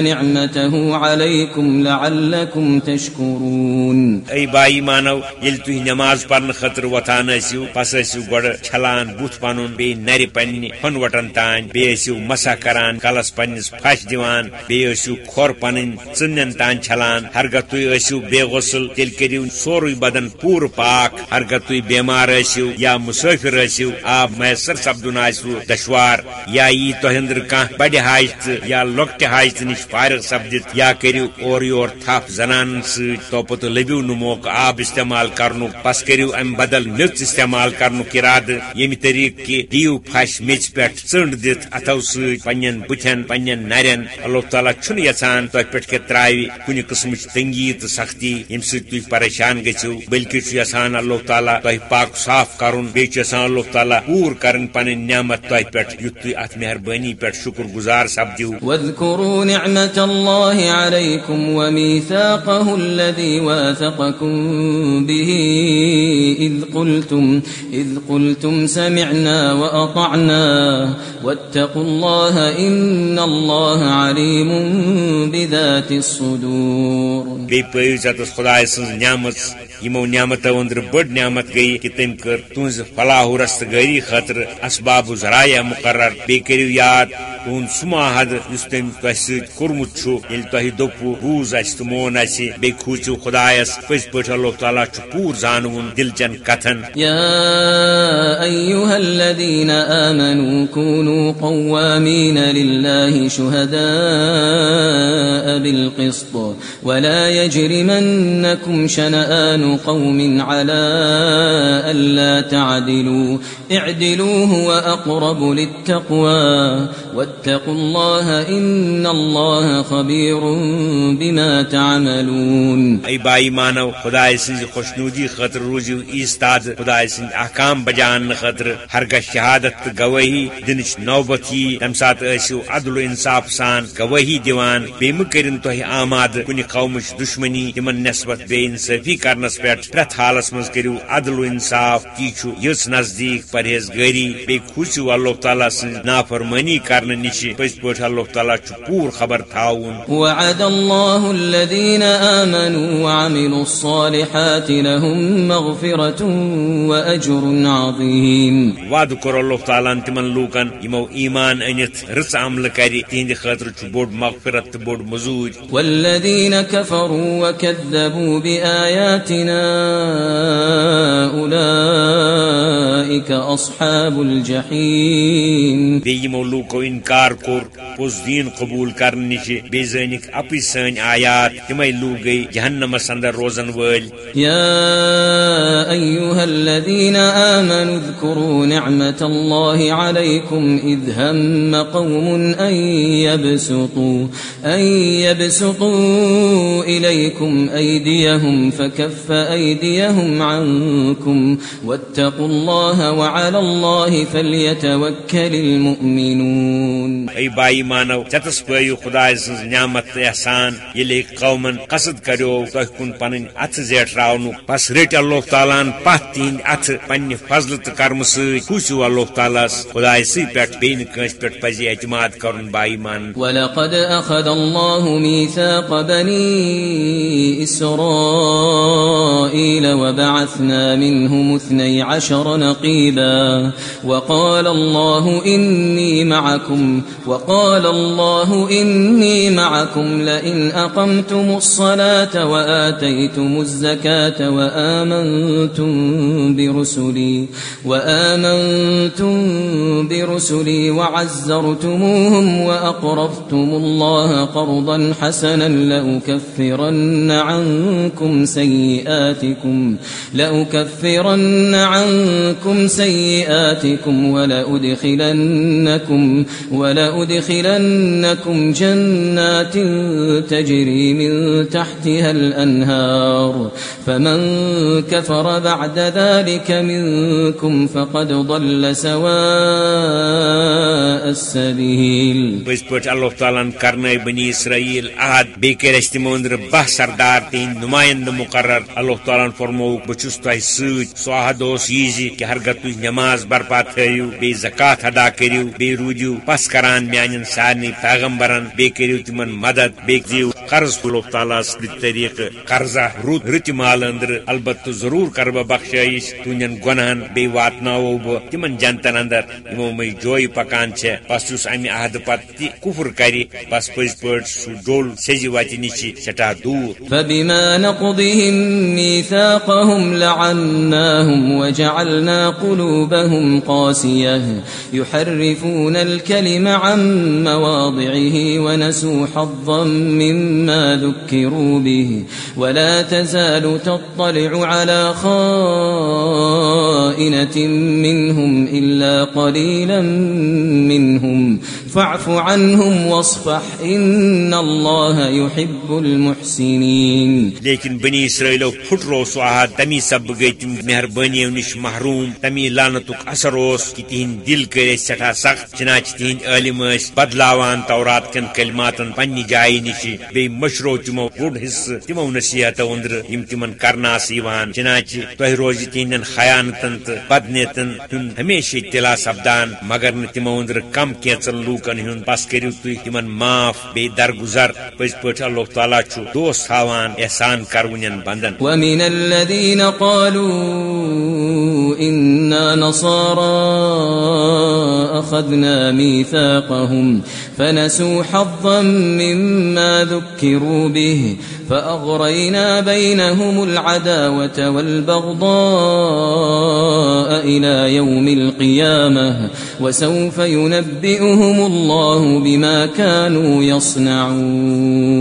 نعمته عليكم لعلكم تشكرون. اي بائی مانو، یل تھی نماز پڑھنے خاطر وتھان ٲسِو پس ٲسِو گۄڈٕ چھلان بُتھ پنُن بیٚیہِ نرِ پننہِ کھۄن وٹن تانۍ بیٚیہِ ٲسِو مسا کران، کلس پننس پھش دِوان بیٚیہِ ٲسِو کھۄر پنٕنۍ ژٕنٮ۪ن تانۍ چھلان ہرگاہ تُہۍ ٲسِو بے غسل تیٚلہِ کٔرِو سورُے بدن پوٗرٕ پاک ہرگاہ تُہۍ بٮ۪مار ٲسِو یا مُسٲفِر ٲسِو آب میسر سپدُن آسِوٕ دشوار، یا یی تۄہہِ أنٛدرٕ کانٛہہ بڑِ حاجتہٕ یا لۄکٹہِ حاجتہٕ نِش فارغ سپدِتھ یا کٔرِو اورٕ یور تھپھ زنانن سۭتۍ توپتہٕ لٔبِو نہٕ آب استعمال کرنُک پس کٔرِو امہِ بدل میٚژ استعمال کرنُک ارادٕ ییٚمہِ طریقہٕ کہِ دِیِو پھش میٚژِ پٮ۪ٹھ ژٔنٛڈ دِتھ اتھو سۭتۍ پننٮ۪ن بُتھٮ۪ن پننٮ۪ن نرٮ۪ن اللہ تعالیٰ چھُنہٕ یژھان تۄہہِ پٮ۪ٹھ کہِ ترٛاوِ کُنہِ قٕسمٕچ تنگی تہٕ سختی ییٚمہِ سۭتۍ تُہۍ پریشان گٔژھِو بلکہِ چھُ اللہ تعالیٰ تۄہہِ پاک صاف کرُن بیٚیہِ اللہ تعالیٰ پوٗرٕ کرٕنۍ پنٕنۍ نعمت تۄہہِ پٮ۪ٹھ یُتھ تُہۍ اتھ مہربٲنی پٮ۪ٹھ شُکر گُزار سپدِو نعمة الله عليكم وميثاقه الذي واثقكم به إذ قلتم, إذ قلتم سمعنا وأطعنا. واتقوا الله إن الله عليم بذات الصدور. نعمت یمو نعمتو اندر بڑ نعمت گئی کہ تم کر تہذ فلاح رست گری خاطر اسباب ذرائع مقرر بی کرو یاد تہد سہ معاہد اس تم تہ سورمت یل تہ دپو بوز اس تو مون اس بی کھوچو خدایس پز پہ اللہ تعالیٰ پور زانون دل چن کتن يا أيها الذين آمنوا كونوا قوامين لله شهداء بالقسط ولا يجرمنكم شنآن قوم على ألا تعدلوا. اعدلوا هو أقرب للتقوى. واتقوا الله إن الله خبير بما تعملون. اي بائی مانو، خدای سنز خوشنودی خاطر روزیو ایستاد. خدای سند احکام بجان خاطر ہرگاہ شہادت تو گواہی دنچ نوبت یہ تم سات ٲسِو عدل و انصاف سان گواہی دِوان بیٚیہِ مہٕ کٔرِن آماد. کُنہِ قومٕچ دُشمنی. تِمن نسبت بے انصافی کرنس پٮ۪ٹھ پرٛٮ۪تھ حالس منٛز کٔرِو عدل و انصاف چھُ یٔژ نزدیٖک پرہیز گٲری بیٚیہِ کھوٗژِو اللہ تعالیٰ سٕنٛز نافرمٲنی کرنہٕ نش پز پہ اللہ تعالیٰ پور خبر تھاون۔ وعد الله الذين آمنوا وعملوا الصالحات لهم مغفرة وأجر عظيم۔ وعد کور اللہ تعالیٰ تمن لوکن یمو ایمان انت رس عمل کر تہند خاطر بوڑ مغفرت تو بوڑ مزور۔ والذين كفروا وكذبوا بآياتنا أولئك أصحاب الجحيم. بیمو لوکو انکار کور پوز دین قبول کرنے نش بی زنک اپی سن آیات تمے لوگ گئی جہنمس اندر روزن ول يا أيها الذين آمنوا اذكروا نعمة الله عليكم إذ هم قوم أن يبسطوا, أن يبسطوا إليكم أيديهم فكف أيديهم عنكم واتقوا الله وعلى الله فليتوكل المؤمنون اے بائی مانو چتس پو خدا سن نعمت احسان یل قومن قصد کرو تہ کن پن ات زیٹراؤن بس رٹ اللہ تعالیٰ پت تہند ات پنہ فضل تو کرم سوسو اللہ تعالیٰ خدا سی پہ بین کنس پہ پزی اعتماد کرن بائی مان۔ ولقد أخذ الله ميثاق بني إسرائيل إسرائيل وبعثنا منهم اثني عشر نقيبا وقال الله إني معكم وقال الله إني معكم لئن أقمتم الصلاة وآتيتم الزكاة وآمنتم برسلي وآمنتم برسلي وعزرتموهم وأقرضتم الله قرضا حسنا لأكفرن عنكم سيئاتكم لأكفرن عنكم سيئاتكم ولأدخلنكم ولأدخلنكم جنات تجري من تحتها الأنهار فمن كفر بعد ذلك منكم فقد ضل سواء السبيل. پز پہ اللہ تعالیٰ کرن بنی اسرائیل عہد بی کر اندر بہ سردار تہند نمائند مقرر اللہ تعالیٰ فرمو بچس تہ ست سو عہد اس یہ کہ ہرگہ تھی نماز برپا تھو بی زکات ادا کرو بی روجو پس کران میان سارے پیغمبرن بی کرو تمن مدد بی دیو قرض اللہ تعالیٰ طریقہ قرضہ رت رت مال اندر البتہ ضرور کر بہ بخشائش تہندین گنہن بی واتناو بہ تمن جنتن اندر یمو مے جوئی پکان چھ بس اس امہ عہد پتہ تہ کفر بس پز پہ سہ ڈول سیزی وتہ نش سٹھا دور۔ فبما نقضهم ميثاقهم لعناهم وجعلنا قلوبهم قاسية. يحرفون الكلم عن مواضعه ونسوا حظا مما ذكروا به. ولا تزال تطلع على خائنة منهم إلا قليلا منهم. فاعف عنهم واصفح، إن الله يحب المحسنين. لیکن بنی اسرائیلو پھٹرو سو عہد تمی سب گئی تم مہربانی نش محروم، تمی لانتک اثر اس کہ تہند دل کر سٹھا سخت، چنانچہ تہند عالم اس بدلاوان تورات کن کلماتن پنہ جائے نش بی مشرو تمو بوڑ حصہ تمو نصیحت اندر یم تمن کرناس یوان چنانچہ تہ روز تہندن خیانتن تو بدنیتن ہمیشہ اطلاع سپدان، مگر نہ تمو اندر کم کینچن لوکن ہند بس کرو تھی تمن معاف بی درگزر پز پہ اللہ تعالیٰ چھ دوست ہاوان احسان کرونین بندن۔ ومن الذين قالوا إنا نصارى أخذنا ميثاقهم فنسوا حظا مما ذكروا به فأغرينا بينهم العداوة والبغضاء إلى يوم القيامة وسوف ينبئهم الله بما كانوا يصنعون.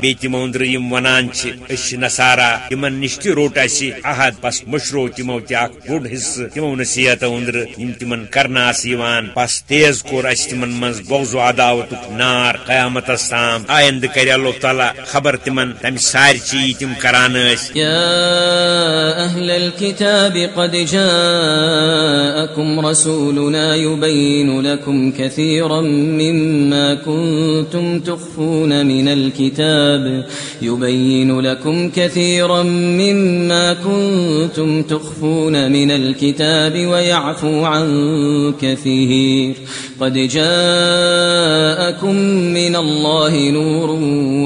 بی تمو اندر یم ونان چھ اش نصارا تمن نش تہ روٹ اسی احد بس مشرو تمو تہ اخ بوڑ حصہ تمو نصیحت اندر یم تمن کرناس یوان بس تیز کور اس تمن منز بغض عداوت نار، قیامت تام آیند کر اللہ تعالی خبر تمن، تم سار چی تم کران يا أهل الكتاب قد جاءكم رسولنا يبين لكم كثيرا مما كنتم تخفون من الكتاب. يبين لكم كثيرا مما كنتم تخفون من الكتاب ويعفو عن كثير قد جاءكم من الله نور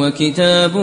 وكتاب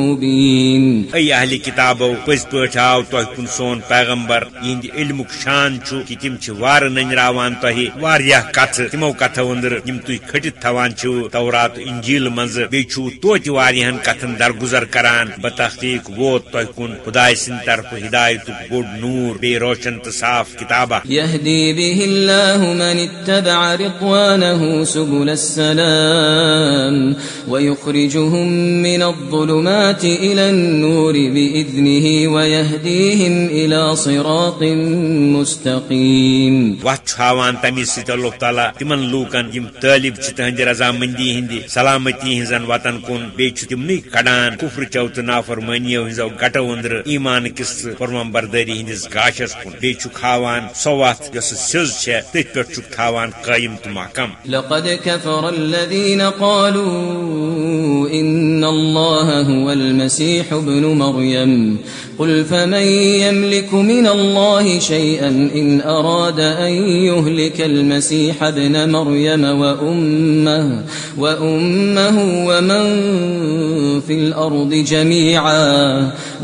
مبين. اي اهل كتابو پز آو تۄہہِ کُن سون پیغمبر یِہنٛدِ علمُک شان چھُ کہ تِم چھِ وارٕ ننراوان تۄہہِ واریاہ کتھٕ تِمو کتھو أنٛدرٕ یِم تُہۍ کھٔٹِتھ تھاوان چھِو تورات انجیل منٛز بیٚیہِ چھُو توتہِ واریاہن کتھن درگُزر کران بتحقیق ووت تۄہہِ کُن خداے سٕنٛدِ طرفہٕ ہدایتُک بوٚڑ نوٗر بیٚیہِ روشن تہٕ صاف کِتابہ يهدي به الله من اتبع رضوانه سبل السلام ويخرجهم من الظلمات إلى النور بإذنه ويهديهم إلى صراط مستقيم. وتھ ہاوان تمی سۭتۍ اللہ تعالیٰ تمن لوٗکن یِم طٲلب چھِ تہنٛدِ رضامندی ہٕنٛدِ سلامتی ہٕنٛزن وتن کُن بیٚیہِ چھُ تِمنٕے کڑان کفرچو تہٕ نافرمٲنیو ہٕنٛزو گٹو أنٛدرٕ ایمان کِس تہٕ فرمان بردٲری گاشس کُن بیٚیہِ چھُکھ ہاوان سۄ وتھ یۄسہٕ سیٚز چھےٚ تٔتھۍ پٮ۪ٹھ چھُکھ تھاوان قٲیِم تہٕ محکم۔ لقد كفر الذين قالوا إن الله هو المسيح ابن مريم. قل فمن يملك من الله شيئا إن أراد أن يهلك المسيح ابن مريم وأمه, وأمه ومن في الأرض جميعا.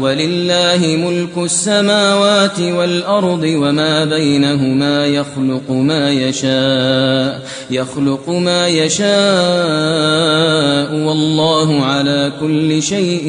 ولله ملك السماوات والأرض وما بينهما يخلق ما يشاء. يخلق ما يشاء والله على كل شيء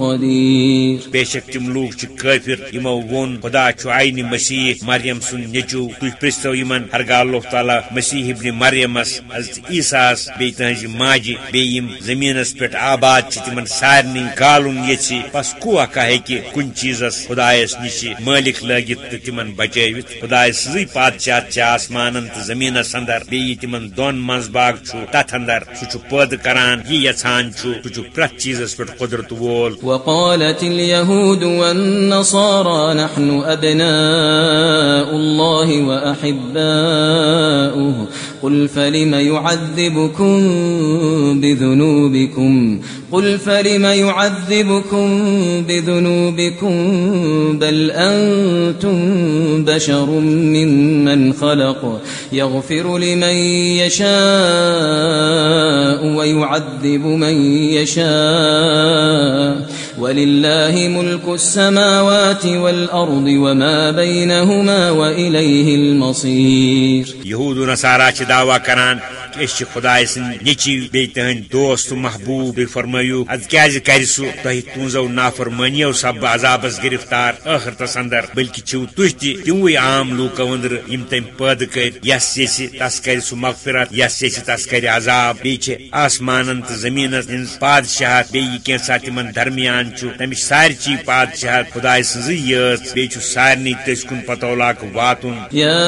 قدير. بےشک تم لوگ کافر یمو وون خدا عین مسیح مریم سن نیچو تھی پرستو یمن ہرگاہ اللہ تعالیٰ مسیح ابن مریمس حضرت عيسى عیساس بی تہذ ماجہ بیم زمینس پہ آباد چ تمن سارنی گالن یھ بس کو اکا ہیکہ کن چیزس خدایس نش مالک لگت تو تمن بچوت خدائے سزی پادشاہ آسمان تو زمینس اندر بی تمن دون مز باغ تت اندر۔ سہ پید کران یہ یھان سہ پریت چیزس پہ قدرت وول۔ وقالت اليهود والنصارى، نحن أبناء الله وأحباؤه۔ قل فلم يعذبكم بذنوبكم قل فلم يعذبكم بذنوبكم بل أنتم بشر ممن خلق يغفر لمن يشاء ويعذب من يشاء ولله ملك السماوات والأرض وما بينهما وإليه المصير يهود ونصارى دعوة كران اس خدائے سن نیچی بی تہند دوست محبوب فرمایو، از کیاز کر سو تہ تونزو نافرمانیو سب عذابس گرفتار آخرتس اندر، بلکہ چھو تہ تہ تموی عام لوکو اندر یم تم پد کر یس یس تس کر سو مغفرت، یس یس تس کر عذاب بی چھ آسمانن تو زمین ہن بادشاہت بی کینسا تمن درمیان تمش سارچی بادشاہت خدائے سن یس بی چھ سارنی تس کن پتولاک واتن۔ یا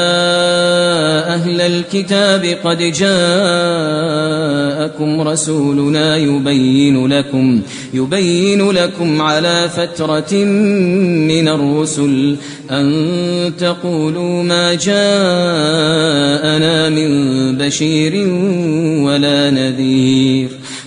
اہل الكتاب قد جاءكم رسولنا يبين لكم يبين لكم على فترة من الرسل أن تقولوا ما جاءنا من بشير ولا نذير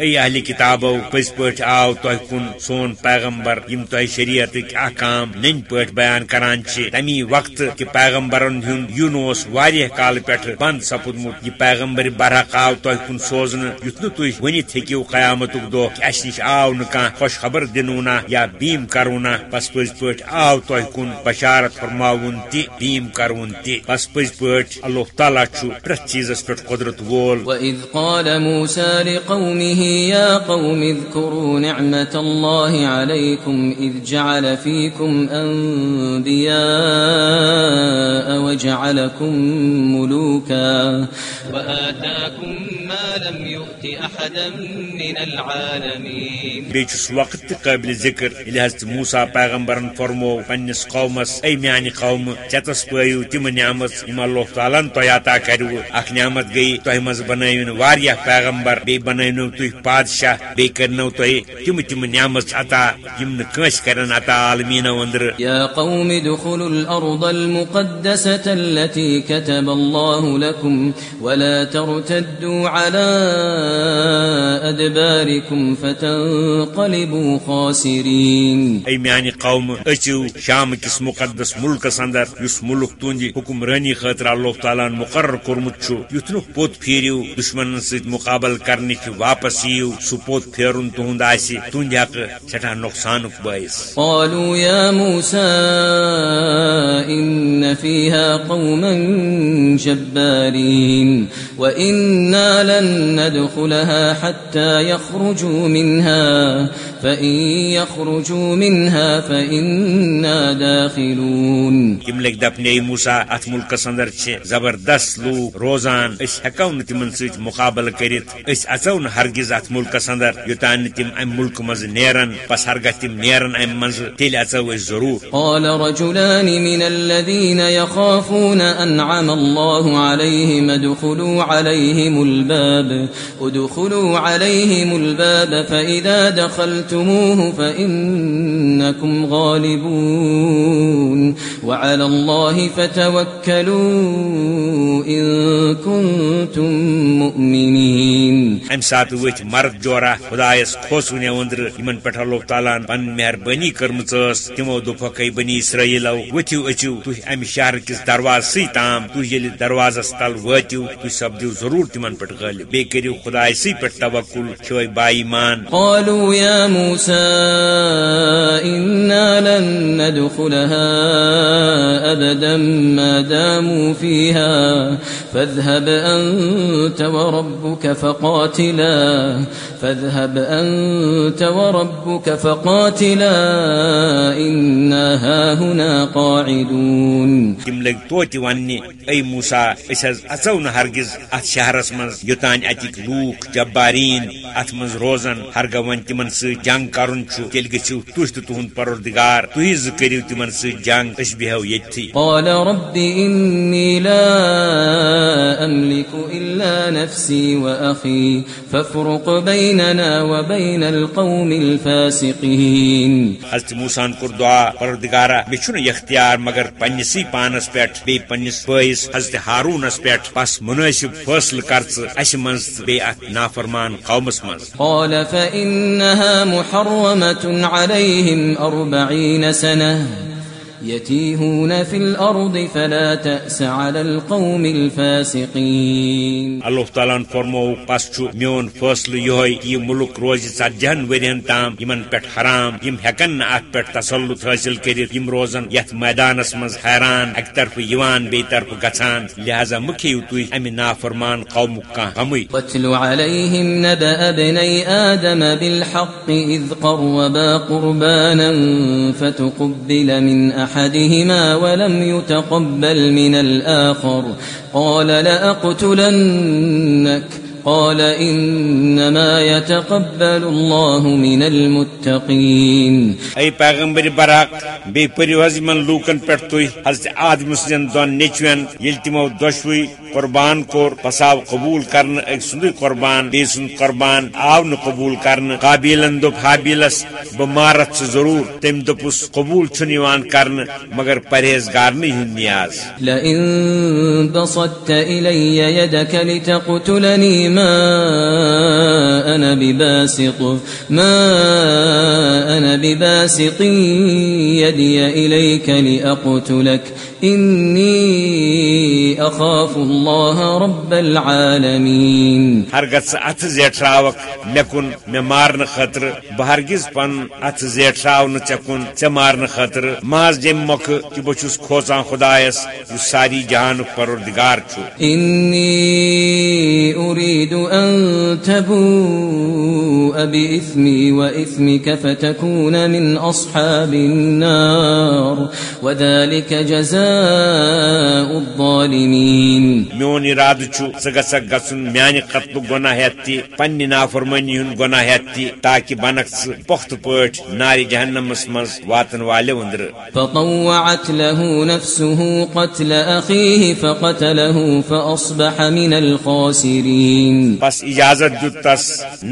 اي اهل كتابو پس پٹ آو تہ کن سون پیغمبر، یم تہ شریعت احکام نن پٹ بیان کران چھ۔ تمی وقت کہ پیغمبرن ہن یونوس واریہ کال پٹھ بند سپدمت یہ پیغمبر برحق آو تہ کن سوزن یت نہ تہ ونت ہیکو قیامتک دہ کہ اس نش آو نہ کان خوش خبر دنونا یا بیم کرونا۔ بس پز پہ آو تہ کن بشارت فرماون تی بیم کرون تی بس پز پہ اللہ تعالیٰ پریت چیزس پہ قدرت وول۔ وَإِذْ قَالَ مُوسَى لِقَوْمِهِ يَا قَوْمِ اذْكُرُوا نِعْمَةَ اللَّهِ عَلَيْكُمْ إِذْ جَعَلَ فِيكُمْ أَنْبِيَاءَ وَجَعَلَكُمْ مُلُوكًا وَآتَاكُمْ مَا لَمْ يُؤْتِ أَحَدًا أحدا من العالمين بیس وقت تہ قابل ذکر یل حضرت موسا پیغمبرن فرمو پنس قومس اے میانہ قوم چتس پٲیو تم نعمت یم اللہ تعالیٰ تہ عطا کرو اخ نعمت گئی تہ مز بنٲیون واریاہ پیغمبر بی بنٲنو تُہۍ بادشاہ بی کرنو تۄہہِ تم تم نعمت عطا یم نہ کرن عطا عالمیٖنو أنٛدرٕ يا قوم ادخلوا الأرض المقدسة التي كتب الله لكم ولا ترتدوا على أدباركم فتنقلبوا خاسرين۔ اے میانہ قوم اچو شام کس مقدس ملکس اندر اس ملک تہندِ حکمرانی خاطر اللہ تعالیٰ مقرر کورمت چھُ یُتھ نہٕ پوٚت پھیرِو دشمنن سۭتۍ مقابل کرنٕچ واپس یِیو سُہ پوٚت پھیرُن تُہُنٛد آسہِ تُہنٛدِ حقہٕ سٮ۪ٹھاہ نۄقصانُک باعث قالوا يا موسى إن فيها قوما جبارين وإنا لن ندخلها حتى يخرجوا منها فإن يخرجوا منها فإنا داخلون۔ تم ات ملکس اندر چھ۔ زبردست لوگ روزان اس ہکو نہ تمن مقابل نہٕ ہرگز ات ملکس اندر یوتان تم امہِ ملکہٕ منٛز نیرن پس ہرگاہ تم نیرن امہِ منٛز تیٚلہِ اژو أسۍ ضروٗر قال رجلان من الذين يخافون أنعم الله عليهم ادخلوا عليهم الباب. ادخلوا عليهم الباب فإذا دخلتموه فإنكم غالبون. وعلى الله فتوكلوا إن كنتم مؤمنين. امہ سات وتھ مرد جورا خدایس کھوسون اندر یمن پٮ۪ٹھ اللہ تعالیٰ پن مہربانی کٔرمٕژ تمو دوٚپکھ بنی اسرائیلو ؤتھِو أژِو تُہۍ امہِ شہر کِس دروازسٕے تام تُہۍ ییٚلہِ دروازس تل وٲتِو تُہۍ سپدِو ضروٗر تِمن پٮ۪ٹھ غٲلب بیٚیہِ کٔرِو خدایسٕے پٮ۪ٹھ توکُل چھوے با ایمان قالوا يا موسى إنا لن ندخلها أبدا ما داموا فيها فاذهب أنت وربك فقاتلا فاذهب أنت وربك فقاتلا إنا هاهنا قاعدون. وننہِ اے موسا أسۍ حظ اژو نہٕ ہرگز اتھ شہرس منٛز یوٚتانۍ اتِکۍ لوٗکھ جبارین اتھ منٛز روزن ہرگاہ وۄنۍ تمن سۭتۍ جنگ کرُن گٔژھِو تُہۍ تہٕ تُہُنٛد پروردگار تُہۍ زٕ کٔرِو تمن سۭتۍ جنگ بیہو ییٚتھی قال رب إني لا أملك إلا نفسي وأخي فافرق بيننا وبين القوم الفاسقين. حضرت موسان کوٚر دعا پروردگارا مےٚ چھُنہٕ اختیار مگر پننسٕے پانس پٮ۪ٹھ بیٚیہِ پننس بٲیس حضرت ہارونس پٮ۪ٹھ بس منٲسب فٲصلہٕ کر ژٕ اسہِ منٛز بیٚیہِ اتھ نافرمان قومس منٛز۔ قال فإنها محرمة عليهم أربعين سنة. يتيهون في الأرض فلا تأس على القوم الفاسقين. اللہ تعالیٰ فرمو پس چھُ میون فٲصلہٕ یہوے کہ ملک روزِ ژتجہن ورین تام یمن پٮ۪ٹھ حرام یم ہیکن نہٕ اتھ پٮ۪ٹھ تسلط حٲصل کٔرِتھ یم روزن یتھ میدانس منٛز حیران اکہِ طرفہٕ یِوان بیٚیہِ طرفہٕ گژھان لہذا مہ کھیٚیِو تُہۍ امہِ نافرمان قومُک کانٛہہ غمٕے واتل عليهم نبأ ابني آدم بالحق إذ قربا قربانا فتقبل من أحدهما ولم يتقبل من الآخر. قال لأقتلنك. قال إنما يتقبل الله من المتقين. اے پیغمبر براق بی پریو حض یمن لوکن پٮ۪ٹھ تُہۍ حضرت آدم سٕنٛدٮ۪ن دۄن نیچوٮ۪ن ییٚلہِ تِمو دۄشوٕے قربان کوٚر پس آو قبوٗل کرنہٕ أکۍ سُنٛدُے قربان بیٚیہِ سُنٛد قربان آو نہٕ قبوٗل کرنہٕ قابیلن دوٚپ حابیلس بہٕ مارتھ ژٕ ضروٗر تٔمۍ دوٚپُس قبوٗل چھُنہٕ یِوان کرنہٕ مگر پرہیزگارنٕے ہُنٛد نیاز. لئن بسطت إلي يدك لتقتلني ما أنا بباسق ما أنا بباسق يدي إليك لأقتلك. إني أخاف الله رب العالمين. ہرگز ژٕ اتھٕ زیٹھراوکھ مےٚ کُن مےٚ مارنہٕ خٲطرٕ بہٕ ہرگز پن اتھٕ زیٹھراو نہٕ ژےٚ کُن ژےٚ مارنہٕ خٲطرٕ ماز جمہِ مۄکھٕ کہِ بہٕ چھُس کھوژان خۄدایس یُس ساری جہانُک پروردگار چھُ إني أريد أن تبوء بإثمي وإثمك فتكون من أصحاب النار. وذلك جزاء جزاء الظالمين میون ارادہ ثہ گھک گھن میانہ قتل گناہ ہیت تہ پنہ نافرمانی ہند گناہ تہ تاکہ بنک پخت پٲٹھۍ نار جہنمس منز واتن والے وندر. فطوعت له نفسه قتل أخيه فقتله فأصبح من الخاسرين بس اجازت دیت تس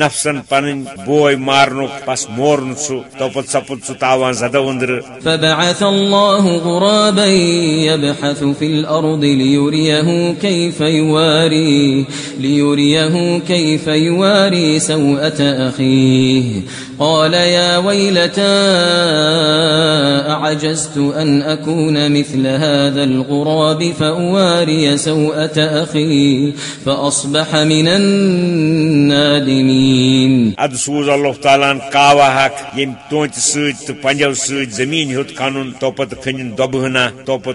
نفسن پنن بوئے مارنک بس مورن سو توپت سپت سو تاوان زدہ وندر. فبعث الله غرابا يبحث في الأرض ليريه كيف يواري، ليريه كيف يواري سوءة أخيه. قال يا ويلتى، أعجزت أن أكون مثل هذا الغراب فأواري سوءة أخي، فأصبح من النادمين. اد سوز اللہ تعالیٰ کاوا حق یم تونت ست تو پنجو ست زمین ہت کھنن توپت کھنن دبہنا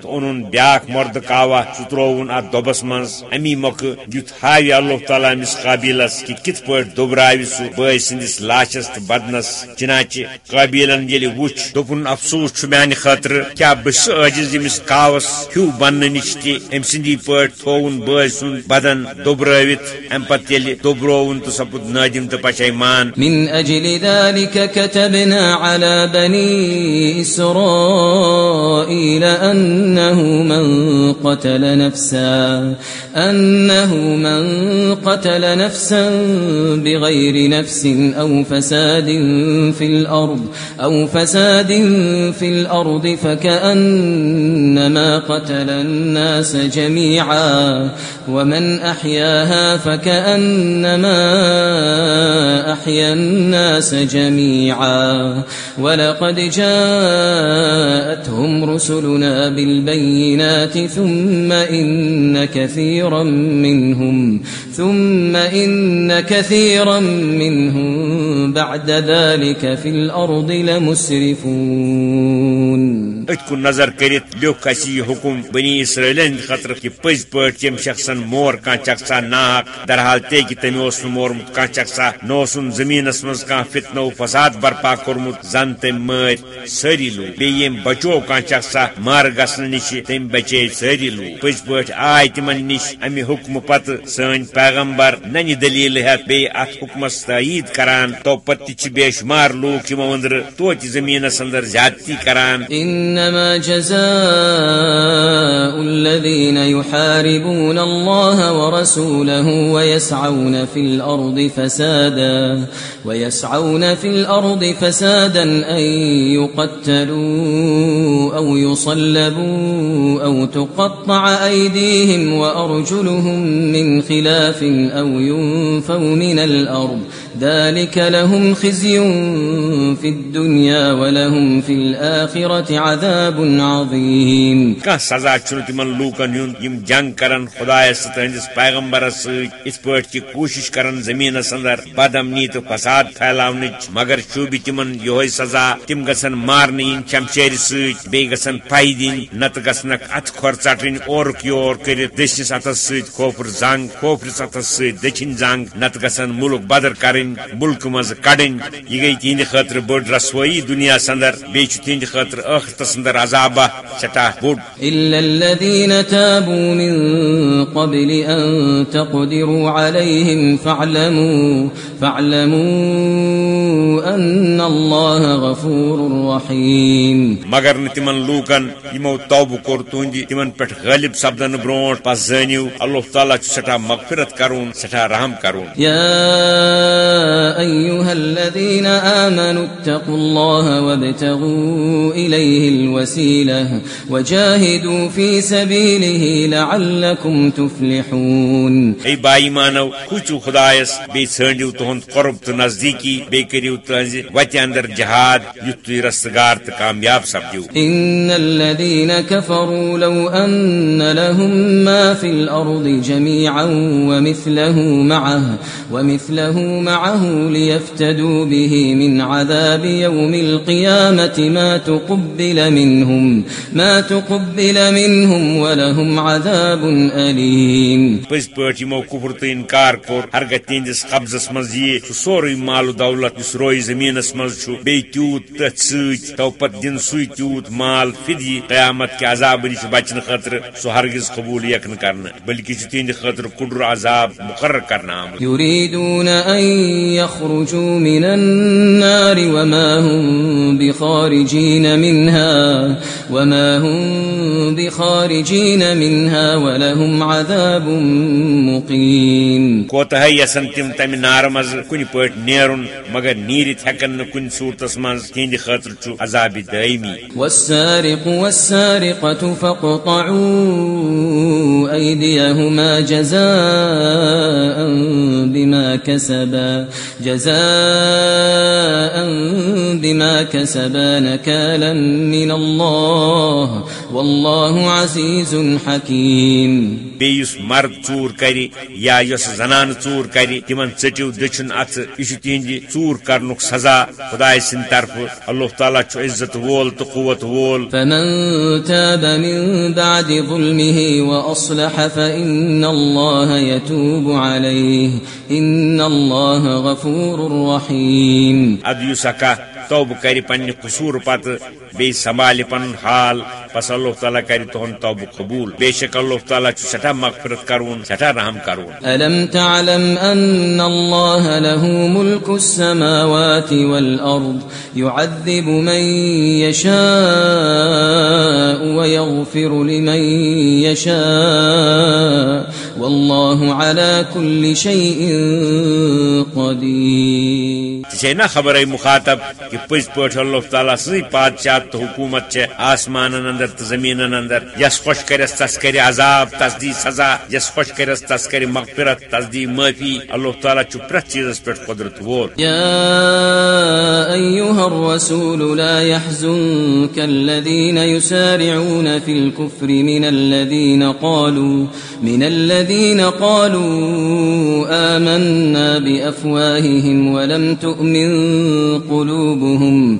توپت اونن بیاکھ مرد کاوا سترون ات دبس منز. امی مک یت ہاوی اللہ تعالیٰ مس قابلس کہ کت پٹ دبراوی سو بٲے سندس لاشس تو بدنس. چنانچہ قابلن یلی وچ دوپن افسوس چھ میانہ خاطر کیا بس عاجز یمس کاوس ہیو بنن نش تہ ام سندی پٹ تھوون بٲے سن بدن دبرٲوِتھ ام پت یلی دبرون تو سپد نادم تو پشیمان من أجل ذلك كتبنا على بني اسرائيل إسرائيل أنه من قتل نفسا، أنه من قتل نفسا بغير نفس أو فساد في الأرض، أو فساد في الأرض فكأنما قتل الناس جميعا، ومن أحياها فكأنما أحيا الناس جميعا. ولقد جاءتهم رسلنا بالبينات ثم إن كثيرا منهم ثم إن كثيرا منهم بعد ذلك في الأرض لمسرفون. اتھ نظر کرت لیوک اس یہ حکم بنی اسرائیل خطر کہ پز پہ تم شخصن مور کان چکسا ناک درحال تے کہ تم مورمت کان چکسا نوسن زمینس مز کان فتنہ و فساد برپا کورمت، زن تم مر ساری لو بیم بچو کان چکسا، مار گسن نش تم بچے ساری لو پز پہ آئے تمن نش امی حکم پت سن پیغمبر ننہ دلیل ہت بی ات حکمس تائید کران تو پتہ چھ بے شمار لوگ یمو اندر توتہ زمینس اندر زیادتی کران۔ إنما جزاء الذين يحاربون الله ورسوله ويسعون في الأرض فسادا، ويسعون في الأرض فسادا أن يقتلوا أو يصلبوا أو تقطع أيديهم وأرجلهم من خلاف أو ينفوا من الأرض ذلك لهم خزي في الدنيا ولهم في الآخرة عذاب عظيم. کان سزا چھ تمن لوکن ہند یم جنگ کرن خدایس تہندس پیغمبرس ست اس پٲٹھۍ کہ کوشش کرن زمینس اندر بدامنی تو فساد پھیلاونچ۔ مگر چوبی تمن یہوے سزا، تم گژھن مارن ان چمچیر ست بی گژھن پائی دن نت گژھنک ات کھور ژٹن اورک یور کرت دسنس اتس ست کھوفر زنگ کھوفرس اتس ست دچھن زنگ نت گژھن ملک بدر کرن ملک مز کڑن یہ گئی تہند خاطر بڑ رسوئی دنیا اندر بیچ تہند خاطر ٲخرتس اندر عذابہ سٹھا بوڑ إلا الذين تابوا من قبل تقدروا عليهم فاعلموا فاعلموا أن الله غفور رحيم۔ مگر نہ تمن لوکن یمو توبہ کور تہندی تمن پہ غالب سپدن برونٹ پس زانیو اللہ تعالیٰ سٹھا مغفرت کرون سٹھا رحم کرون يا أيها الذين آمنوا اتقوا الله وابتغوا إليه الوسيلة وجاهدوا في سبيله لعلكم تفلحون۔ اے بائی مانو کھوچو خدایس بی ژھانڈو تہند قرب تو نزدیکی بی کریو تہذ وتہ اندر جہاد یت تھی رستگار تو کامیاب سپدیو إن الذين كفروا لو أن لهم ما في الأرض جميعا ومثله معه ومثله معه ليفتدوا به من عذاب يوم القيامة ما تقبل منهم ما تقبل منهم ولهم عذاب أليم پز پٲٹھۍ یمو کفر تو انکار کور ہرگہ تہندس قبضس مز یہ سہ سورُے مال و دولت اس روز زمینس مز تیوت تت ست تو پت دن سی تیوت مال فدی قیامت کے عذاب نش بچن خاطر سو ہرگز قبول یک کرنا بلکہ تہند خاطر کڈر عذاب مقرر کرنا آمد يريدون أن يخرجوا من النار وما هم بخارجين منها وما هم بخارجين منها ولهم عذاب مقيم۔ کوتہ یسن تم تمہ نار مز کن پٹ نیرن مگر نیرت ہیکن کن صورتس مز تہند خاطر چھ عذاب دائمی۔ والسارق والسارقة فاقطعوا أيديهما جزاء بما كسبا جزاء بما كسبا نكالا من الله والله عزيز حكيم۔ بیس مرد ژور کر یا یس زنان ژور کر تمن ژٹو دچن اتھ یہ تہند ژور کرنک سزا خدائے سند طرف اللہ تعالیٰ چھ عزت وول تو قوت وول۔ فمن تاب من بعد ظلمه وأصلح فإن الله يتوب عليه إن الله غفور رحيم۔ اد یس اکا توب کر پنہ قصور پتہ بی سنبھال پن حال، پس اللہ تعالیٰ کر تہن توب قبول۔ بے شک اللہ تعالیٰ سٹھا مغفرت کرون، سٹھا رحم کرون۔ ألم تعلم أن الله له ملك السماوات والأرض يعذب من يشاء ويغفر لمن يشاء والله على كل شيء قدير ژے نا خبر مخاطب کہ پز پہ اللہ تعالیٰ سی بادشاہ تو حکومت چھ آسمان اندر تو زمین اندر۔ یس خوش کرس، تس کر عذاب، تس دی سزا۔ یس خوش کرس، تس کر مغفرت، تس دی معافی۔ اللہ تعالیٰ چھ پرت چیز پہ قدرت وول يا أيها الرسول لا يحزنك الذين يسارعون في الكفر من الذين قالوا، من الذين قالوا آمنا بأفواههم ولم تؤمن قلوبهم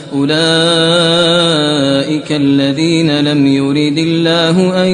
أولئك الذين لم يرد الله أن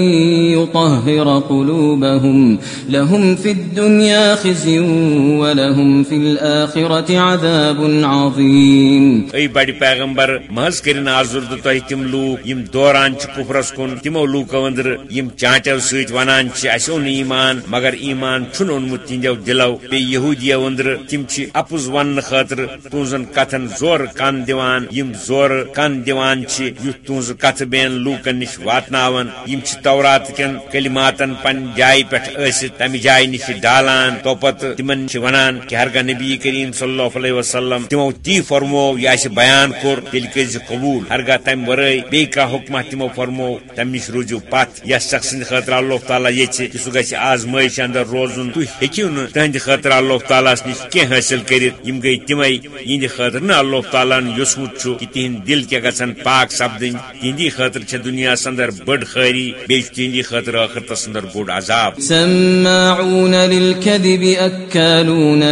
يطهر قلوبهم لهم في الدنيا خزي ولهم في الآخرة عذاب عظيم اے بڑ پیغمبر محض کرن آزرد تہ تم لوک یم دوران چھ کفرس کن، تمو لوکو اندر یم چانٹو سۭتۍ ونان چھ اسہ اون ایمان، مگر ایمان چھن اونمت تہندیو دلو۔ بی یہودیو اندر تم چھ اپز ون خاطر تہنزن کتھن زور کان دِوان یم زور کان دِوان چھ، یُتھ تہنز بین لوکن نش واتناون یم چھ تورات کین کلماتن پن جائے پٹھ ٲسِتھ تمہِ جایہِ نش ڈالان تو پتہٕ تمن ونان کہ ہرگاہ نبی کریم صلی اللہ علیہ وسلم تمو تی فرمو یہ آسہِ بیان کور، تیٚلہِ کٔرزِ قبوٗل۔ ہرگاہ تمہِ ورٲے بیٚیہِ کانٛہہ حُکمہ تِمو فرمو تمہِ نِش روٗزِو پتھ۔ یس شخص سٕنٛدِ خٲطرٕ اللہ تعالیٰ یژھِ کہِ سُہ گژھِ اندر روزُن۔ تُہۍ ہیٚکِو نہٕ تٕہنٛدِ خٲطرٕ اللہ تعالیٰ ہس نِش کینٛہہ حٲصِل کٔرِتھ۔ یِم گٔے تِمے، یِہنٛدِ خٲطرٕ نہٕ اللہ تعالیٰ ہن یوٚژمُت چھُ۔ کہ تہند دل کیٛاہ گھن پاک سپدن تہندی خاطر چھ دنیا اندر بڑ خٲری، بیٚیہِ تہندی خاطر آخرت اندر بوڑ عذاب. سماعون للكذب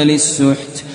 للسحت.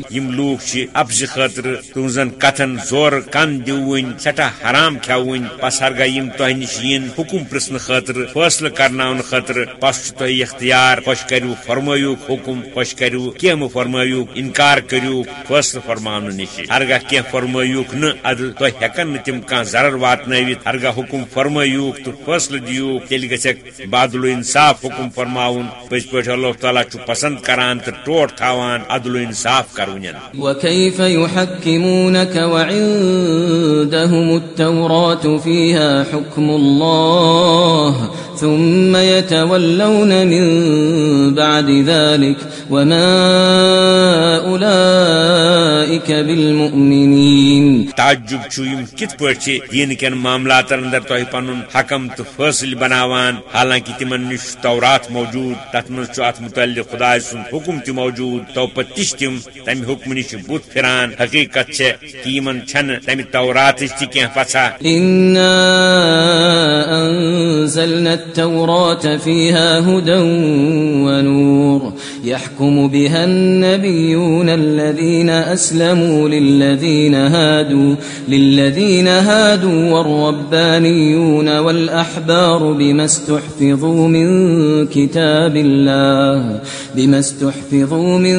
یم لوک چھ خاطر تہذن کتن زور کن دون سٹھا حرام کھون پس ہرگاہ یم تہ نش ین حکم پرسن خاطر فیصلہ کرناون خاطر، پس تہ اختیار خوش کرو فرمایو حکم خوش کرو کی مہ فرمایو، انکار کرو فیصلہ فرمان نش ہرگاہ کی فرمایو ن تہ ہکن تم کان ضرر واتنوت ہرگاہ حکم فرمایو تو فیصلہ دیو، تیل گژھک بادل انصاف حکم فرماون۔ پز پہ اللہ تعالیٰ چھ پسند کران تو ٹوٹ تھاوان، عدل و انصاف کرون وكيف يحكمونك وعندهم التوراة فيها حكم الله ثم يتولون من بعد ذلك وما أولئك بالمؤمنين. تعجب چھم کت پہ دین کن معاملات اندر تہ پن حکم تو فاصل بناوان. حالانکہ تمن نش تورات موجود تر مز ات متعلق خدا سن حکم تہ موجود تو پتہ تم تمہ حکم نش بت پھران حقیقت کہ یمن چھن تمہ تورات تہ کی پچھا أنزلنا التوراة فيها هدى ونور يحكم بها النبيون الذين أسلموا للذين هادوا للذين هادوا والربانيون والأحبار بما استحفظوا من كتاب الله بما استحفظوا من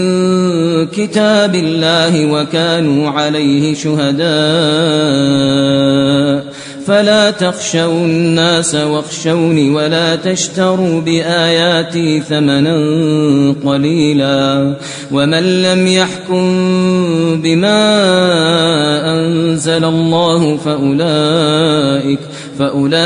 كتاب الله وكانوا عليه شهداء. فلا تخشوا الناس واخشوني ولا تشتروا بآياتي ثمنا قليلا. ومن لم يحكم بما أنزل الله فأولئك فأولئك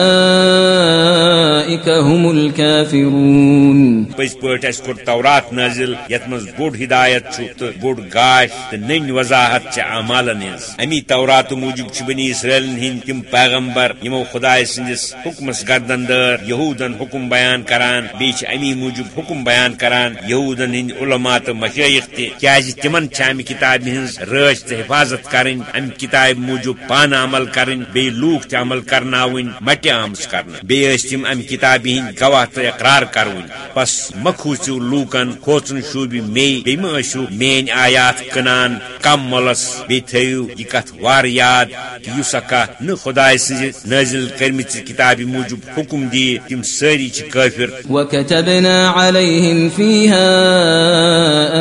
هم الكافرون پز پٲٹھۍ اَسہِ کوٚر تورات نٲزِل یتھ منٛز بوٚڑ ہدایت چھُ تہٕ بوٚڑ گاش تہٕ نٔنۍ وضاحت چھِ اعمالن ہٕنٛز۔ امی تورات موٗجوٗب چھِ بنی اسرائیلن ہٕنٛدۍ تِم پیغمبر، یِمو خداے سٕنٛدِس حُکمس گردن دٲر یہوٗدن حُکم بیان کران، بیٚیہِ چھِ امی موٗجوٗب حُکم بیان کران یہوٗدن ہٕنٛدۍ علما تہٕ مشٲیِق تہِ، کیازِ تِمن چھِ امہِ کِتابہِ ہٕنٛز رٲچھ تہٕ حفاظت کرٕنۍ امہِ کِتابہِ موٗجوٗب پانہٕ عمل کرٕنۍ، بیٚیہِ لوٗکھ تہِ عمل کرناوٕنۍ۔ مٹہِ آمٕژ کرنہٕ۔ بیٚیہِ ٲسۍ تِم امہِ کِتابہِ ہٕنٛدۍ گواہ تہٕ اقرار کروٕنۍ۔ بس مکھوٗژِو لوٗکن کھوژُن شوٗبہِ مے بیٚیہِ مہ ٲسِو میٲنۍ آیات کٕنان کم مۄلس بیٚیہِ تھٲیِو یہِ کتھ وار یاد کہِ یُس اکھا نہٕ خۄداے سٕنزِ نٲزِل کٔرمٕژ کِتابہِ موٗجوٗب حُکُم دِیہِ، تِم سٲری چھِ کٲفِر۔ وكتبنا عليهم فيها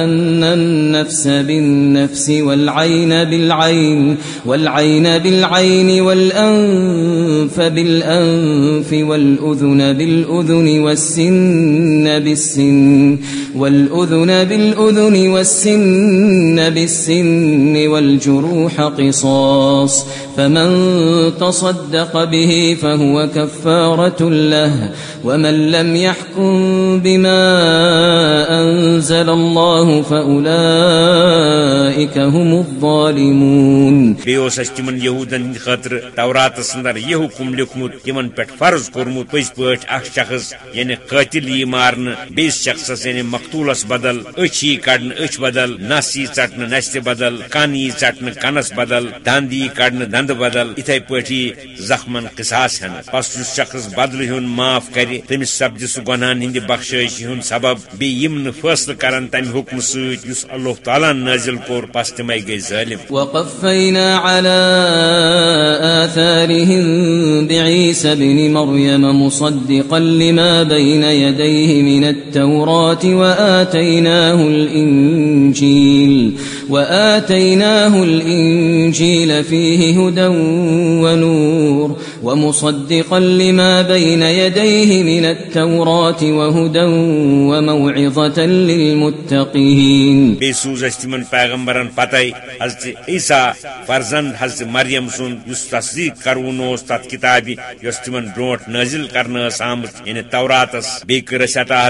أن النفس بالنفس والعين بالعين والعين بالعين والأنف بالأنف والأذن بالأذن والسن بالسن والأذن بالأذن والسن بالسن والجروح قصاص فمن تصدق به فهو كفارة له ومن لم يحكم بما أنزل الله فأولئك هم الظالمون بیوس اس تمن یہودن خاطر تورات اندر یہ حکم لکھمت تمن پہ فرض کورمت پز پہ شخص یعنی قاتل یہ مارن بیس شخص یعنی مقتولس بدل اچھ یہ کڑن اچھ بدل، نس یہ ٹھن نستہ بدل، کن یہ ٹھن کنس بدل دند یہ کڑن دند بدل، اتھے پی زخمن قصاص ہن پس اس شخص بدل ہن معاف کر، تمس سپد سہ گناہن ہند بخشائش ہند سبب۔ بیم فیصلہ کران تمہ حکم ست اس اللہ تعالیٰ نازل کور، پس تمے گئی ظالم۔ وقفينا على آثارهم بعيسى بن مريم مصدقا لما بين يديه من التوراة وآتيناه الإنجيل وآتيناه الإنجيل فيه هدى ونور ومصدقا لما بين يديه من التوراة وهدى وموعظة للمتقين بيسوز استمن پیغمبرن پتہ حضرت عیسیٰ فرزند حضرت مریم سن اس تصدیق کرون اس تت کتابی یس تمن بروٹ نازل کرنا آمت یعنی توراتس۔ بی کر عطا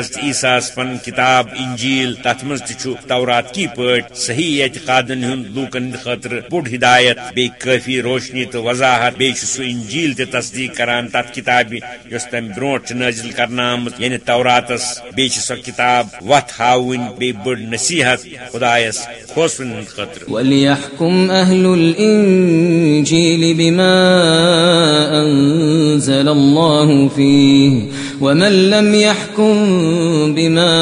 پن کتاب، انجیل تت مز تہ تورات کی پٹ صحیح اعتقادن ہند لوکن خاطر بوڑ ہدایت۔ بی کافی روشنی تو وضاحت بی سہ انجیل تہ تصدیق کران تت کتابی یس تم بروٹ نازل کرنا آمت یعنی توراتس۔ بی سہ کتاب وت ہاون بی بڑ نصیحت خدایس کھوسن خاطر۔ وليحكم أهل الإنجيل بما أنزل الله فيه ومن لم يحكم بما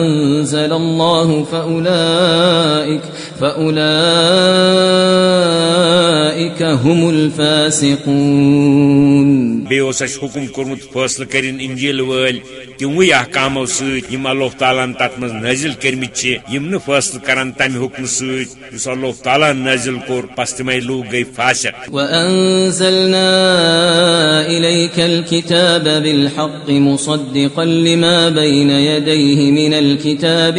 أنزل الله فأولئك فأولئك هم الفاسقون. بیس اس حکم کورمت فیصلہ کرن انجیل ول تموی احکامو ست یم اللہ تعالیٰ تت مز نازل کرمت یم نہ فیصلہ کران تمہ حکم ست اس اللہ تعالیٰ نازل کور پس تمے لوگ گئی فاسق وأنزلنا إليك الكتاب بالحق مصدقا لما من الكتاب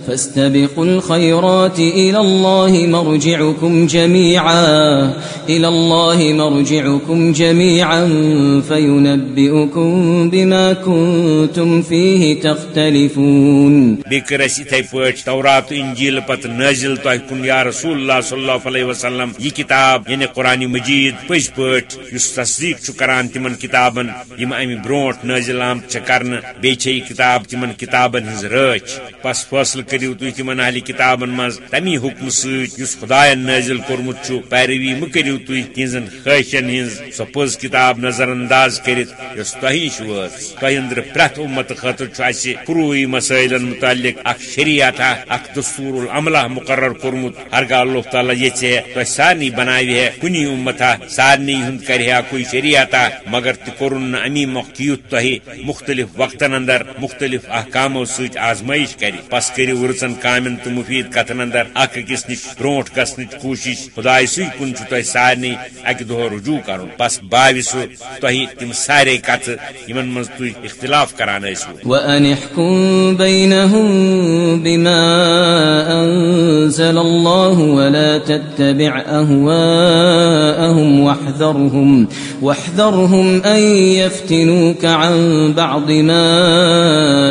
فاستبقوا الخيرات إلى الله مرجعكم جميعا، إلى الله مرجعكم جميعا، فينبئكم بما كنتم فيه تختلفون. بكر اتھے پٲٹھۍ تورات انجیل پتہٕ نٲزِل تۄہہِ کُن رسول اللہ صلی اللہ علیہ وسلم یہ کتاب یعنی قرآن مجید پٔزۍ پٲٹھۍ یُس تصدیق چھُ کران تِمن کتابن یِم امہِ برونٛٹھ نٲزِل آمژٕ چھےٚ کرنہٕ بیٚیہِ چھےٚ یہِ کتاب تِمن کتابن ہٕنٛز رٲچھ بس فٲصلہٕ کٔرِو تُہۍ تِمن اہلِ کتابن منٛز تمی حُکمہٕ سۭتۍ یُس خدایَن نٲزِل کوٚرمُت چھُ، پیروی مہٕ کٔرِو تُہۍ تِہنٛزن خٲہشن ہٕنٛز سۄ پٔز کتاب نظر انداز کٔرِتھ یۄس تۄہہِ نِش وٲژ تۄہہِ أنٛدرٕ پرٛٮ۪تھ اُمت خٲطرٕ چھُ اَسہِ کُروٗے مسٲیلن شریعت، اکھ دستور العملہ مقرر کوٚرمُت۔ ہرگاہ اللہ تعالیٰ یژھِ ہے، تۄہہِ سارنٕے بناوِ ہے، کُنی اُمتھا سارنٕے ہُنٛد کرِ ہا کُنہِ مگر تہِ کوٚرُن امی مۄکھ کہِ یُتھ تۄہہِ مختلف وقتن اندر مختلف احکامو سۭتۍ آزمٲیش کرِ۔ بس کٔرِو رٕژن کامٮ۪ن تہٕ مُفیٖد کتھن اندر اکھ أکِس نِش برونٛٹھ گژھنٕچ کوٗشش خداے سٕے کُن چھُ تۄہہِ سارنٕے اکہِ دۄہ رجوع کرُن۔ بس باوِ سُہ تۄہہِ تِم سارے کتھٕ یِمن منٛز تُہۍ اختلاف کران ٲسِو۔ بما أنزل الله ولا تتبع أهواءهم واحذرهم واحذرهم أن يفتنوك عن بعض ما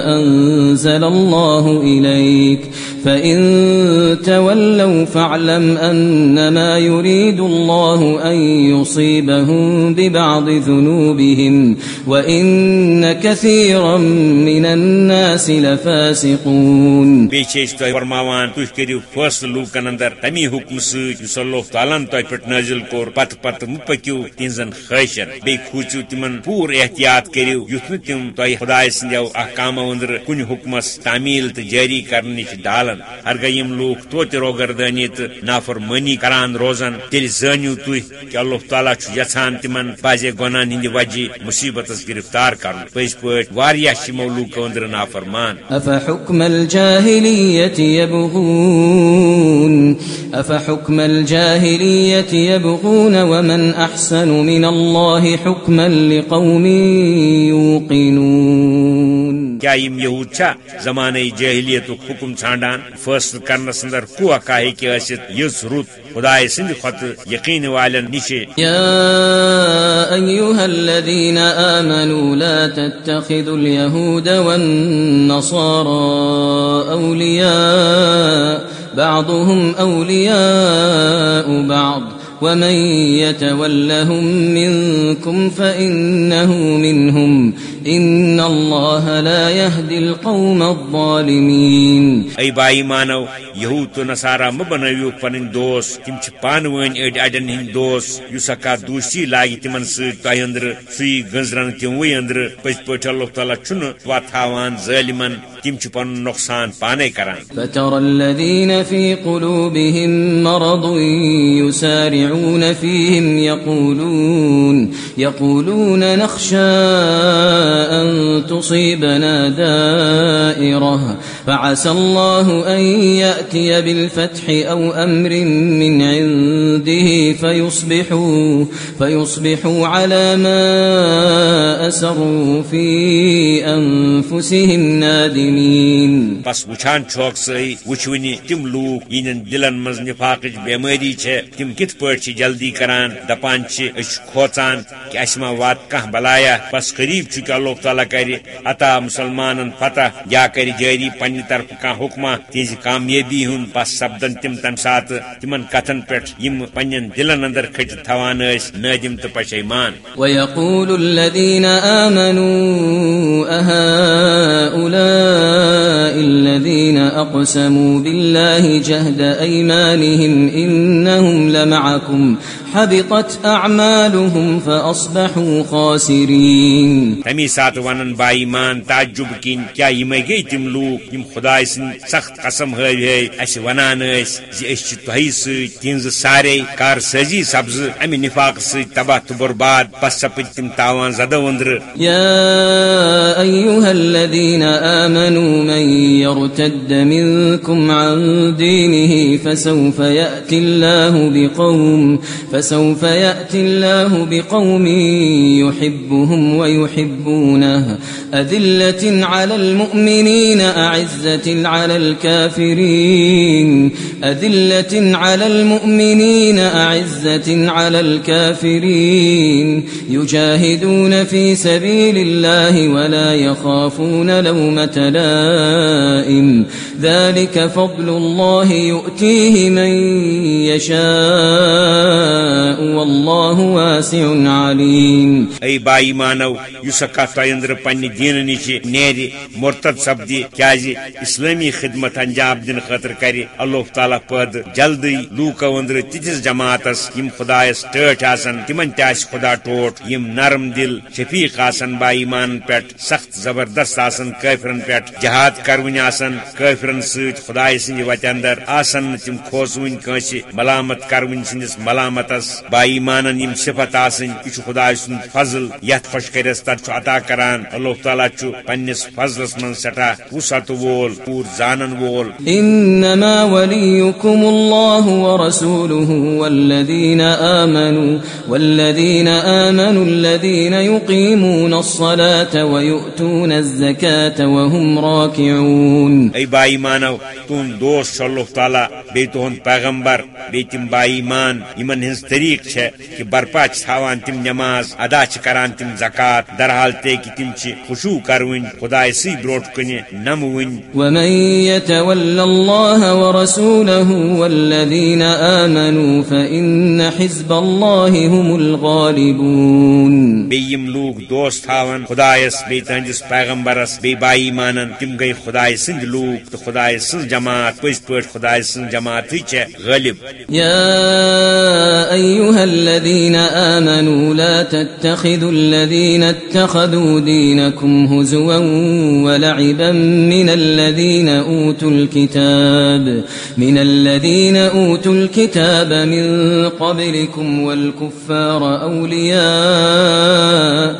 أنزل الله إليك۔ إليك فإن تولوا فاعلم أنما يريد الله أن يصيبهم ببعض ذنوبهم وإن كثيرا من الناس لفاسقون بیچ تہ فرماوان تھی کرو فیصلہ لوکن اندر تمی حکم ست اللہ تعالیٰ تہ پہ نازل کور پتہ پتہ مہ پکو تہذن خواہشن بی کھوچو تمن پور احتیاط کرو یھ تم تہ خدا سندو احکامو اندر کن حکمس تعمیل تو جاری کرنے ڈالن ہرگہ یم لوگ توتہ روگردانی تو نافرمانی کران روزن. تیل زانیو تھی کہ اللہ تعالیٰ یژھان تمن بازے گناہن ہند وجہ مصیبت گرفتار کرن پز پہ لوکو اندر نافرمان. أفحكم الجاهلية يبغون أفحكم الجاهلية يبغون ومن أحسن من الله حكما لقوم يوقنون کیا یم یہود چھا؟ زمانہ جاہلیت حکم ژھانڈان فیصلہ کرنس اندر کو کا ہیکہ ٲسِتھ یز رت خدای سند خط یقین والن نِشے یا أيها الذين آمنوا لا تتخذوا اليهود والنصارى أولياء بعضهم أولياء بعض۔ ومن يتولهم منكم فإنه منهم إن الله لا يهدي القوم الظالمين أي بائی مانو یہود تو نصارہ مہ بنو پن دوست، تم پان ون اڑ اڑین ہند دوست اس اکا دوستی لاگی تمن ست تہ اندر سی گنزرن تموے اندر پز پہ اللہ تعالیٰ چھ وت واتھاوان ظالمن تم پن نقصان پانے کران۔ فترى الذين في قلوبهم مرض يسارعون فيهم يقولون يقولون نخشى أن تصيبنا دائرة. فعسى الله أن يأتي بالفتح أو أمر من عنده فيصبحوا, فيصبحوا على ما أسروا في أنفسهم نادمين بس وچھان چھوک سی وچھونی تم لوگ ین دلن مز نفاقچ بیماری چھ تم کت پٲٹھۍ جلدی کران؟ دپان چھ کھوچان کہ اس ما وات کھانا بلایا۔ بس قریب چھ کہ اللہ تعالیٰ کر عطا مسلمان فتح یا کر جاری پنہ طرف کھانا حکمہ تہذ کامیابی ہند۔ بس سپدن تم تم سات تمن کتن پہ پن دلن اندر کھٹ تھوان نادم تو پشیمان۔ ويقول الذين الذين آمنوا، أهؤلاء الذين أقسموا بالله جهد أيمانهم إنهم لمعكم. حبطت أعمالهم فأصبحوا خاسرين. تمی سات ونن با ایمان تعجب کن کیا یم گئی تم لوگ؟ یم خدا سن سخت قسم ہو اس جی ونان زی تہی ست تہذ سارے، کار سزی سبز امہ نفاق ست تباہ تو برباد بس سپد تم تاوان زدہ وندر يا أيها الذين آمنوا من يرتد منكم عن دينه فسوف يأتي الله بقوم فسوف يأتي الله بقوم يحبهم ويحبونه أذلة على المؤمنين أعزة على الكافرين أذلة على المؤمنين أعزة على الكافرين يجاهدون في في سبيل الله ولا يخافون لومة لائم ذلك فضل الله يؤتيه من يشاء والله واسع عليم۔ اي باي مانو يسكا تايندر پني دين نش نيري، مرتد سبدي كيازي اسلامي خدمت انجام دن خاطر کري الله تعالى پد جلدی لوکا وندر تتس جماعتس یم خدایس ٹھٹ آسن، تمن تاس خدا ٹوٹ یم نرم دل شفیق آسن، با ایمان پٹ سخت زبردست آسن، کافرن پٹ جہاد کرون آسن، کافرن ست خدای سند وت اندر آسن، تم کھوسون کنسی ملامت کرون سندس ملامتس۔ با ایمانن یم صفت آسن یہ خدای سند فضل یت خوش کرس تر عطا کران۔ اللہ تعالیٰ پنس فضلس من سٹھا وسعت وول، پور زانن وول۔ انما وليكم الله ورسوله والذين آمنوا والذين آمنوا الذين يقيمون الصلاة ويؤتون الزكاة وهم راكعون. اي با ایمانو تون دوست اللہ تعالیٰ بی تہن پیغمبر بی تم با ایمان یمن ہنز طریق چھ کہ برپا تھاوان تم نماز ادا کران تم زکات در حال تے کہ تم چھ خشوع کرون خدا سی بروٹ کنی نمون ومن يتول الله ورسوله والذين آمنوا فإن حزب الله هم الغالبون. بیم لوگ دوست تھاون خدایس بی تہندس پیغمبرس بی با ایمانن تم گئی خدای سند لوگ تو خدای سند جماعت پز پٹ خدای سند جماعت چھ غالب يا أيها الذين آمنوا لا تتخذوا الذين اتخذوا دينكم هزوا ولعبا من الذين أوتوا الكتاب من الذين أوتوا الكتاب من قبلكم والكفار أولياء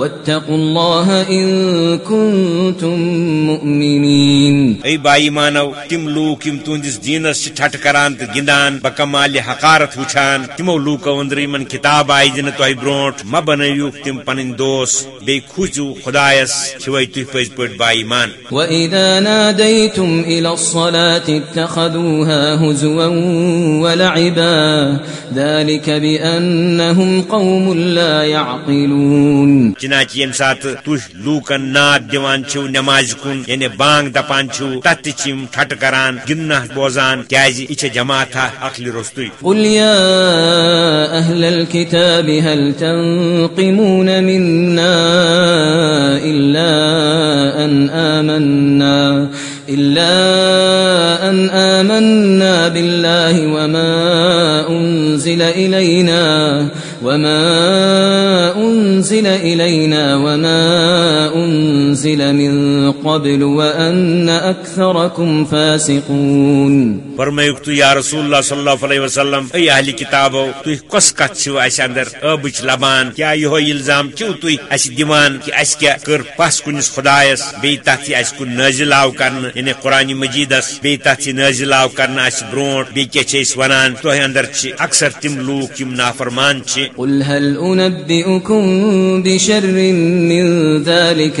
واتقوا الله إن كنتم مؤمنين. اے بائی مانو تم لوک یم تہندس دینس ٹھٹ کران تو گندان بکمال حقارت وچھان تمو لوکو اندر یمن کتاب آئی دن تہ برونٹ مہ بنو تم پن دوست بی کھوچو خدایس چھوئی تھی پز پٹ بائی مان۔ وإذا ناديتم إلى الصلاة اتخذوها هزوا ولعبا ذلك بأنهم قوم لا يعقلون۔ چنانچہ یم سات تھی لوکن ناد دیوان چھو، نماز کن یعنی بانگ دپان چھو، تت چم ٹھٹ کران گنہ بوزان، کیازِ یہ جماعت عقل رستوی قل يا أهل الكتاب، هل تنقمون منا إلا أن آمنا؟ إلا أن آمنا بالله وما أنزل إلينا وما أنزل إلينا وما أنزل من قبل وأن أكثركم فاسقون. فرمائک تو یا رسول اللہ صلی اللہ علیہ وسلم اے اہل کتابو تھی کس کت چھو اس اندر؟ ابچ لبان کیا یہ الزام کیوں تھی اس دیوان کہ اس کیا کر پس کنس خدایس؟ بی تاتی اس کو نازل آو کرن یعنی قرآن مجیدس بی تاتی نازل آو کرن اس برونٹ بی کیا چیس ونان؟ تو اندر چھ اکثر تم لوگ کم نافرمان چھ قل هل أنبئكم بشر من ذلك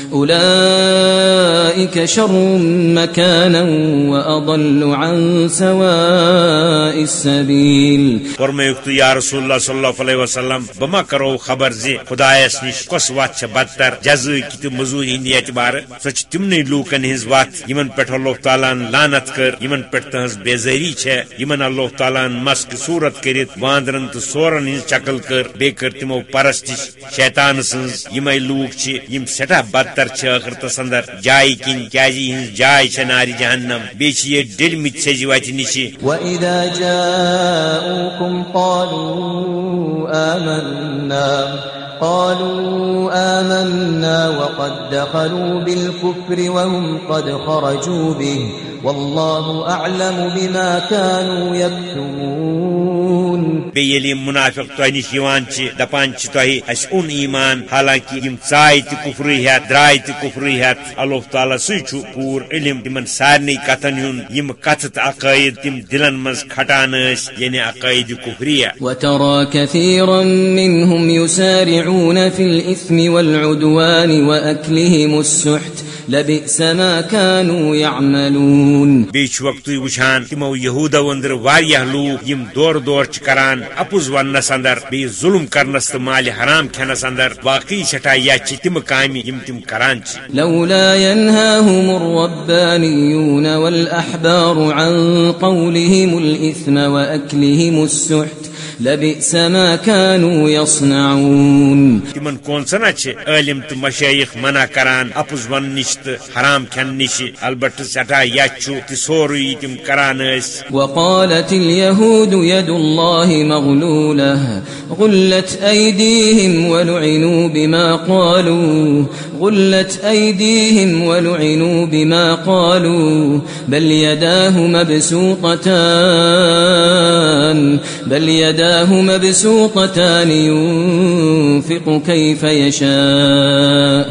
أولئك شر مكانا وأضل عن سواء السبيل. فرمائک تو یا رسول اللہ صلی اللہ علیہ وسلم، بما کرو خبر زی خدایس نش کس وات چھ بدتر جزا کی تو مزور ہند اعتبار سچ تمن لوکن ہز وات یمن پٹھ اللہ تعالیٰ لانت کر یمن پہ تہذ بیزاری چھ یمن اللہ تعالیٰ مسک صورت کرت واندرن تو سورن ہز شکل کر بی کر تمو پرستش شیطان سنز یمے لوک چھ یم سٹھا بدتر چھ آخرتس اندر جائے کن، کیازی ہز جائے چھ ناری جہنم. بی چھ یہ ڈل مت سجی وتہ نش وَإِذَا جَاءُوكُمْ قَالُوا آمَنَّا، قالوا آمنا وقد دخلوا بالكفر وهم قد خرجوا به، والله أعلم بما كانوا يكتمون. بیلی منافق تہ نش دپان تہ اس اون ایمان حالانکہ یم ژائے تہ کفری ہیت درائے تہ کفری ہیت۔ اللہ تعالیٰ سی پور علم تمن سارے کتن ہن۔ یم کت تو عقائد تم دلن مز کھٹان یعنی عقائد کفریہ وترى كثيرا منهم يسارعون في الإثم والعدوان وأكلهم السحت لبئس ما كانوا يعملون۔ بیچ وقت وچھان تمو یہودا وندر واریاہ لوگ یم دور دور چ کران اپز ونس اندر بی ظلم کرنس تو مال حرام کھنس اندر واقعی سٹھا یا چ تم کام یم تم کران چ لولا ينهاهم الربانيون والاحبار عن قولهم الاثم واكلهم السحت لبئس ما كانوا يصنعون. تمن کون سنا علم تو مشایخ منع کران اپز ون نش تو حرام کھن نش البتہ سٹھا یچو تہ سوری تم کران اس. وقالت اليهود يد الله مغلولة غلت أيديهم ولعنوا بما قالوا غلت أيديهم ولعنوا بما قالوا بل يداه مبسوطتان بل يداه يداه مبسوطتان ينفق كيف يشاء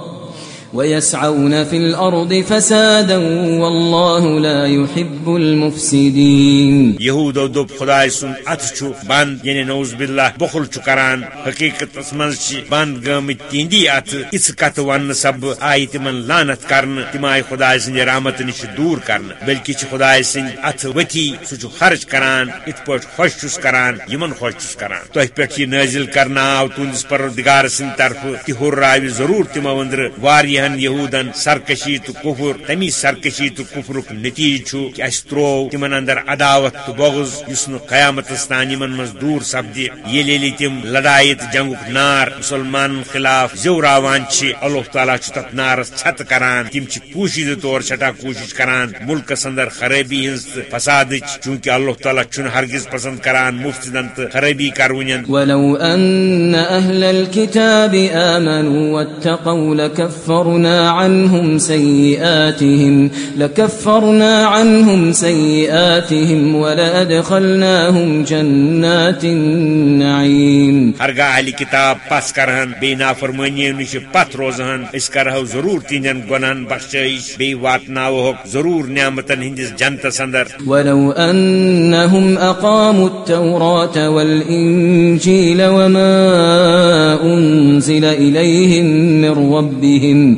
ويسعون في الأرض فسادا والله لا يحب المفسدين يهود دوب خدای سن ات چھ بند یعنی نوز بالله بخل چھ کران، حقیقت اسمن چھ بند گم تیندی ات اس کت ون سب آئی تمن لعنت کرن تم آئی خدای سن رحمت نش دور کرن بلکہ چھ خدای سن ات وتی سو چھ خرچ کران ات پٹ خوش چھ کران، یمن خوش چھ کران۔ تو پٹ نازل کرنا او تونس پروردگار سن طرف کہ ہر راوی ضرور تم وندر واری واریہن یہودن سرکشی تو کفر، تمی سرکشی تو کفرک نتیج چھو کہ اس ترو تمن اندر عداوت تو بغض، اس نو قیامت استانی من مز دور سپدی یلی لی تم لڑائیت جنگک نار، مسلمان خلاف زوراوان چھ اللہ تعالی چھ تت نارس چھت کران تم چھ پوشید طور چھٹا کوشش کران۔ ملک اندر خرابی ہنز فساد چونکہ اللہ تعالی چھن ہرگز پسند کران مفتدن تو خرابی کرونین ولو ان اهل الكتاب آمنوا واتقوا لكفروا لكفرنا عنهم سيئاتهم لكفرنا عنهم سيئاتهم ولأدخلناهم جنات النعيم ہرگاہ اہل کتاب پس کرہن بی نافرمانی نش پت روزہن اس کرہو ضرور تینن گنہن بخشائش بی واتناوہک ضرور نعمتن ہندس جنتس اندر ولو انہم اقاموا التوراة والانجیل وما انزل الیہم من ربهم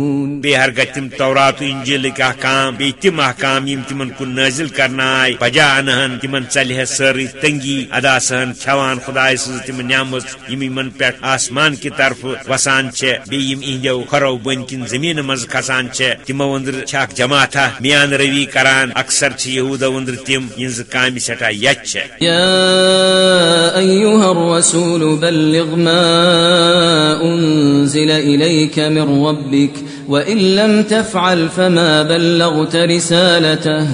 بی ہر گتم تورات انجیل کا احکام بی تم احکام یم تمن کن نازل کرنا آئی بجا انہن تمن چلہ سر تنگی، ادا سہن کھوان خدای سز تم نعمت یم یمن پہ آسمان کی طرف وسان چھ بی یم اہدو کھرو بن کن زمین مز کھسان تمو اندر چھاک جماعتہ میان روی کران۔ اکثر چھ یہودا اندر تم ینز کام سٹھا یچ چھ یا ایها الرسول بلغ ما انزل الیک من ربک۔ وإن لم تفعل فما بلغت رسالته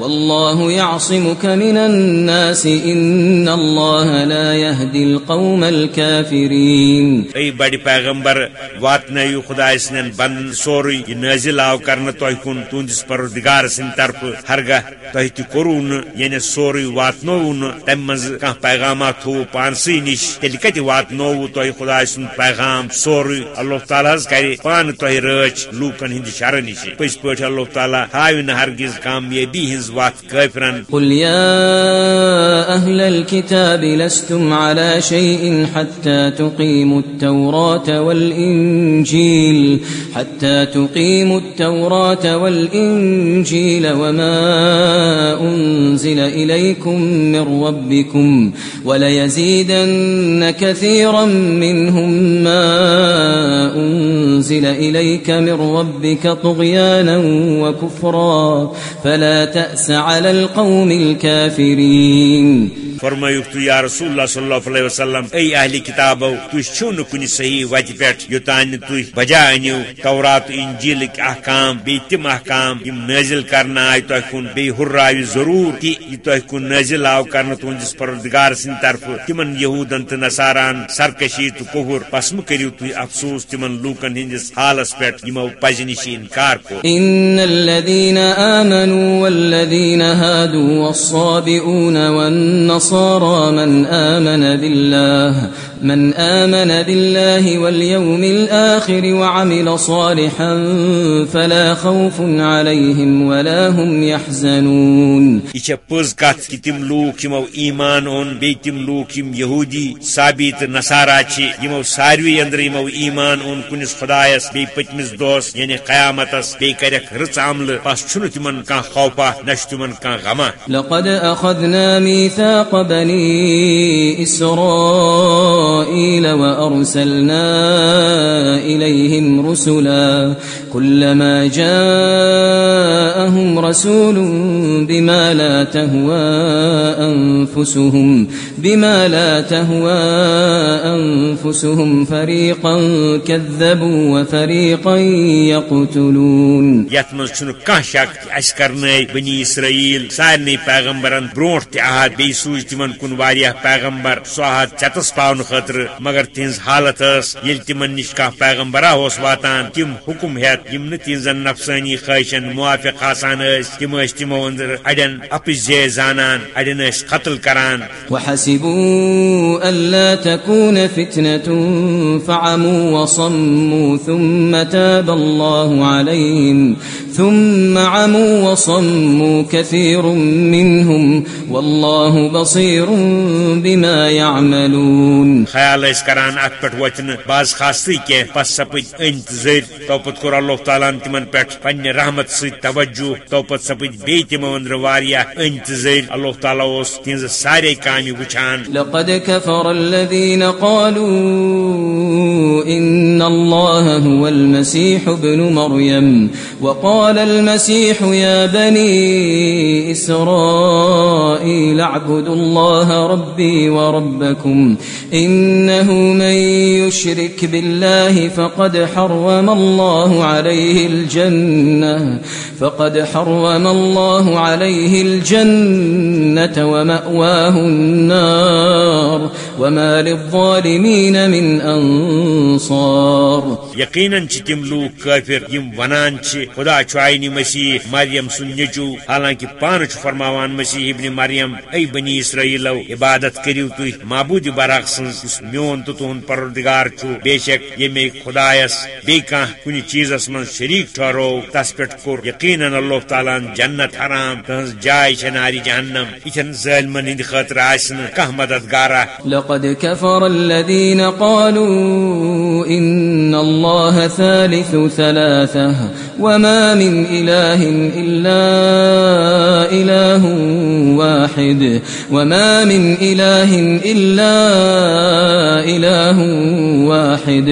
والله يعصمك من الناس إن الله لا يهدي القوم الكافرين. اي بڑی پیغمبر واتنائیو خدا سن بند سوری نازل آو کرنا تہ کن تہندس پردگار سن طرف ہرگاہ تہ تہ کرو یعنی سوری واتنو تم مز کان پیغامات تھو پانسی نش تیل کت واتنو تہ خدا سن پیغام سوری، اللہ تعالیٰ کر پان تہ رچ۔ لوکن ہند شر نش پز پہ اللہ تعالیٰ ہاو نا ہرگز کامیابی ہز وات کافرن قل يا أهل الكتاب لستم على شيء حتى تقيموا التوراة والإنجيل حتى تقيموا التوراة والإنجيل وما أنزل إليكم من ربكم وليزيدن كثيرا منهم ما أنزل إليك من ربك طغيانا وكفرا فلا تأس على القوم الكافرين فرمائیو تو یا رسول اللہ صلی اللہ علیہ وسلم اے اہل کتابو تو چھو نہ کنی صحیح وتہ پہ یوتان تو بجا انیو تورات، انجیل، احکام بی تم احکام، یم نازل کرنا آئی تو کن بی ہرراوی ضرور کہ یہ تو کن نازل آو کرنا تہندس پروردگار سن طرف. تمن یہودن تو نصاران سرکشی تو کفر، پس مہ کریو تو افسوس تمن لوکن ہندس حالس پہ یمو پز نش انکار کو. إن الذين آمنوا والذين هادوا والصابئون والنصارى من آمن بالله من آمن بالله واليوم الآخر وعمل صالحا فلا خوف عليهم ولا هم يحزنون. یہ پز کت کہ تم لوک یمو ایمان اون بی تم لوک یم یہودی سابی تو نصارا یمو ساروی اندر یمو ایمان اون کنس خدایس بی پتمس دوس یعنی قیامتس بی کرک رچ عمل بس چھن تمن کان خوفا نش تمن کان غما لقد أخذنا ميثاق بني إسرائيل وأرسلنا إليهم رسلا كلما جاءهم رسول بما لا تهوى أنفسهم بما لا تهوى أنفسهم فريقا كذبوا وفريقا يقتلون یت مز چھن کان شک اس کرنے بنی اسرائیل سارنی پیغمبرن برونٹ تہ آہد بی تمن کن واریاہ پیغمبر سو چتس پاون خاطر، مگر تہذ حالت اس یل تمن نش کان پیغمبرا اوس واتان تم حکم ہیت، یم نہ تہذن نفسانی خواہشن موافق آسان اس تم اس تمو اندر اڑین اپز جے زانان اڑین اس قتل کران۔ وحسبوا ألا تكون فتنة فعموا وصموا ثم تاب الله عليهم، ثم عموا وصموا كثير منهم، والله بصير بما يعملون خیال اس کران ات پٹ وچن باز خاصی کی پس سپد انتظار توپت کور اللہ تعالیٰ تمن پٹ پنہ رحمت ست توجہ۔ توپت سپد بی تمو اندر واریاہ انتظار اللہ تعالیٰ اس تہذ سارے کامہ وچھان۔ لقد كفر الذين قالوا إن الله هو المسيح ابن مريم وقال المسيح يا بني إسرائيل اعبدوا الله ربي وربكم إنه من يشرك بالله فقد حرم الله عليه الجنة فقد حرم الله عليه الجنة ومأواه النار وما للظالمين من أنصار یقیناً چھ تم لوگ کافر، یم ونان چھ خدا چائنی مسیح، مریم سن نچو حالانکہ پان چھ فرماوان مسیح ابن مریم ای بنی اسرائیلو عبادت کریو تھی معبود برق سن اس میون تو تہد پروردگار چھو۔ بے شک یمی خدایس بی کان کنی چیزس من شریک ٹھہرو، تس پہ کور یقیناً اللہ تعالیٰ جنت حرام تہذ جائے چھ ناری جہنم۔ یہ ظالمن ہند خاطر آسن کہ مددگارہ۔ لقد كفر الذين قالوا إن الله ثالث ثلاثة وما من إله إلا إله واحد وما من إله إلا إله واحد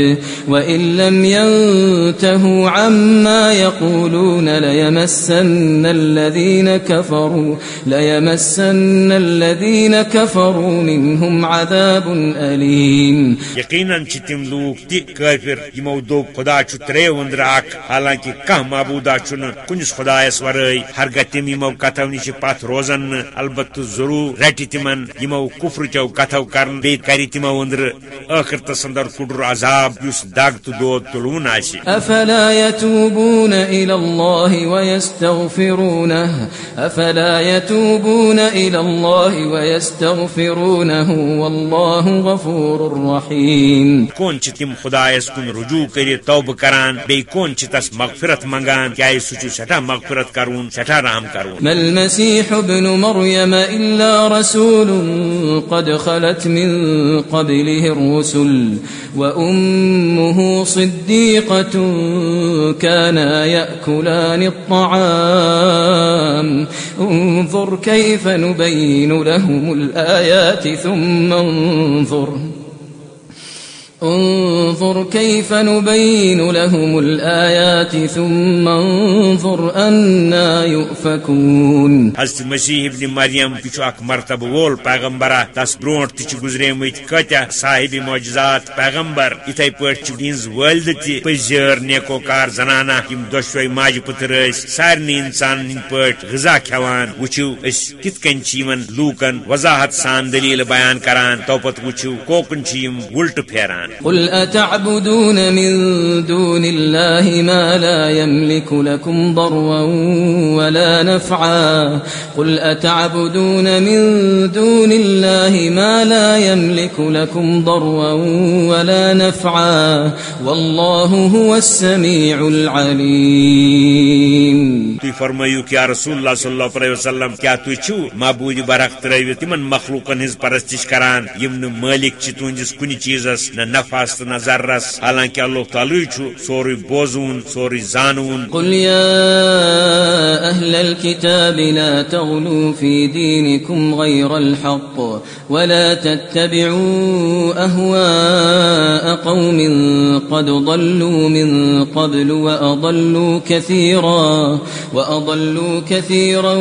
وإن لم ينتهوا عما يقولون ليمسن الذين كفروا ليمسن الذين كفروا منهم عذاب أليم. یقیناً چھ تم لوگ تہ کافر یمو دوب خدا چھ ترے وندر اک حالانکہ کھانا معبودا چھ کنس خدایس ورائے ہرگہ تم یمو کتو نش پت روزن البتہ ضرور رٹ تمن یمو کفر چو کتو کرن بی کر تمو وندر آخرتس اندر کڈر عذاب اس دگ تو دود تلون آسی افلا يتوبون الى الله ويستغفرونه افلا يتوبون الى الله ويستغفرونه؟ والله غفور رحيم. چھ تم خدایس کن رجوع کر توبہ کران بی کون چھ تس مغفرت منگان کیا سہ سٹھا مغفرت کرون سٹھا رحم کرون ما المسيح ابن مريم الا رسول قد خلت من قبله الرسل وامه صديقه كانا ياكلان الطعام. الطعام. انظر كيف نبين لهم الآيات ثم انظر. انظر كيف نبين لهم الآيات ثم انظر أنا يؤفكون. حضرت مسیح ابن مریم تہ اخ مرتبہ وول پیغمبرا تس برونٹ تہ گزریمت کتیا صاحب معجزات پیغمبر، اتھے پٲٹھۍ چھُ تہنٛز والد تہِ پٔزۍ نیکو کار زنانہ یم دۄشوے ماجہِ پُتر ٲسۍ سارنٕے انسانن ہٕنٛدۍ پٲٹھۍ غذا کھٮ۪وان وٕچھِو أسۍ کِتھ کٔنۍ چھِ یِمن لوٗکن وضاحت سان دلیل بیان کران تو پتہٕ وٕچھِو کوکُن چھِ یِم پھیران۔ قل أتعبدون من دون الله ما لا يملك لكم ضرا ولا نفعا قل أتعبدون من دون الله ما لا يملك لكم ضرا ولا نفعا والله هو السميع العليم تھی فرمائیو کیا رسول اللہ صلی اللہ علیہ وسلم، کیا تھی چھو؟ معبود برق تروی تمن مخلوقن ہز پرستش کران یم مالک چھ تہندس کن چیزس، نہ نفعس تو نہ ذرس حالانکہ اللہ تعالی چھو سوری بوزون سوری زانون. قل يا أهل الكتاب لا تغلوا في دينكم غير الحق ولا تتبعوا أهواء قوم قد ضلوا من قبل وأضلوا كثيرا وأضلوا كثيرا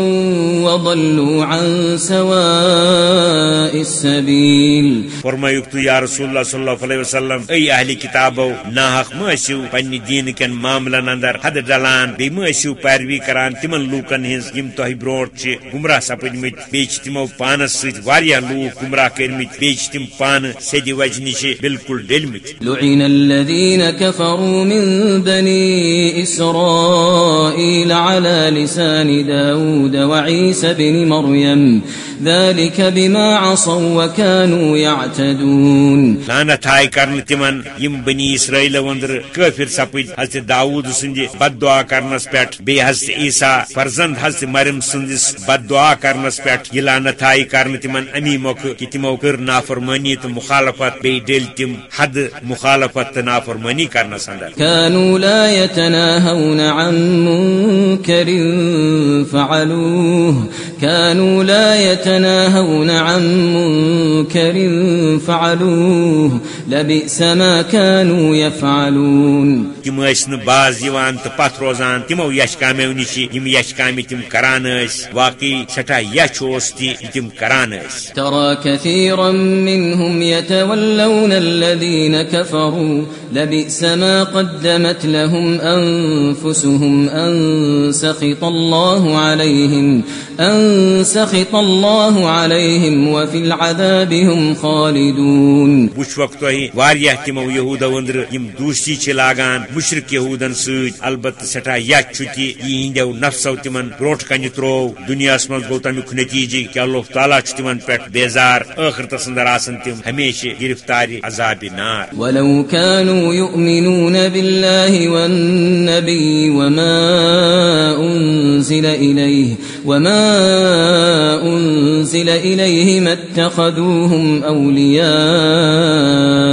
وضلوا عن سواء السبيل. فرمایوک تو یا رسول اللہ صلی اللہ علیہ وسلم ای اہل کتابو ناحق ماسو پنہ دین کن معاملن اندر حد ڈلان بی ماسو پیروی کران تمن لوکن ہز یم تہ برونٹ چھ گمراہ سپدمت بیچ تمو پانس سۭتۍ واریاہ لوک گمراہ کرمت بیچ تم پان سیدی وجہ نش بالکل ڈلمت لعن الذين كفروا من بني إسرائيل على لسان داود وعيسى بن مريم ذلك بما عصوا وكانوا يعتدون لعنت آئی کرن تمن یم بنی اسرائیل وندر کافر سپد حضرت داود سند بد دعا کرنس پہ بی حضرت عیسیٰ فرزند حضرت مریم سندس بد دعا کرنس پہ یہ لعنت آئی کرن تمن امی موقع کہ تمو کر نافرمانی تو مخالفت بی ڈل تم حد مخالفت تو نافرمانی کرنس اندر كانوا لا يتناهون عن منكر فعلوه كانوا لا يتناهون عن منكر فعلوه لبئس ما كانوا يفعلون. تم نہٕ باز یوان تو پتھ روزان تمو یش کامیو نش یم یش کامہ تم کران ٲسۍ واقعی سٹھا یچ اوس تہ یہ تم کران ٲسۍ. ترى كثيرا منهم يتولون الذين كفروا لبئس ما قدمت لهم أنفسهم أن سخط الله عليهم أن سخط الله عليهم وفي العذاب هم خالدون. وچ وقت تہ واریاہ تمو یہود وندر یم دوستی چھ لاگان، مشرق یہودن ست البتہ سٹھا یچ چھ کہ یہ ہندو نفسو تمن بروٹ کنہ ترو دنیا من گو تمیک نتیجہ کہ اللہ تعالیٰ چھ تمن پہ بیزار ٲخرتس اندر آسن تم ہمیشہ گرفتار عذاب نار۔ ولو كانوا يؤمنون بالله والنبي وما أنزل إليه وما أنزل إليه ما اتخذوهم أولياء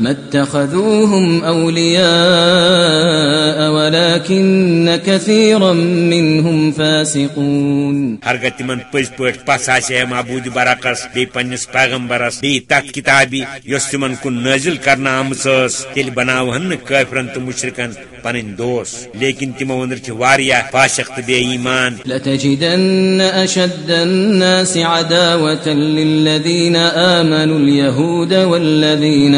ما اتخذوهم أولياء ولكن كثيرا منهم فاسقون. ہرگہ تمن پز پہ پس آسہ محبود برعکس بی پنس پیغمبرس بی تت کتابی یس تمن کن نازل کرنا آمت تیل بناوہن کافرن تو مشرکن پن دوست لیکن تمو اندر چھ فاشق تو بے ایمان. لتجدن اشد الناس عداوة للذين آمنوا اليهود والذين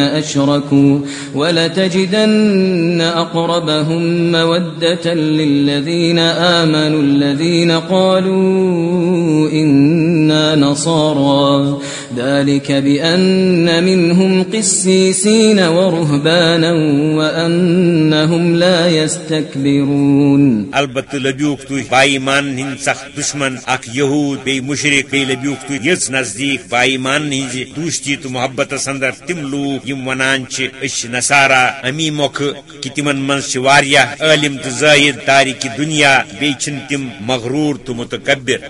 أشركوا ولتجدن أقربهم مودة للذين آمنوا الذين قالوا إنا نصارى ذلك بأن منهم قسيسين ورهبانا وأنهم لا البتہ لبیوک تھی بائی مان ہند سخت دشمن اخ یہود بی مشرق بی لبیوک تھی یس نزدیک بائی مان ہز تو محبت اندر تم لوگ یم ونان اش نصارا امی موقع کہ تمن من عالم تو زائد تاریخ دنیا بی تم مغرور تو متکبر۔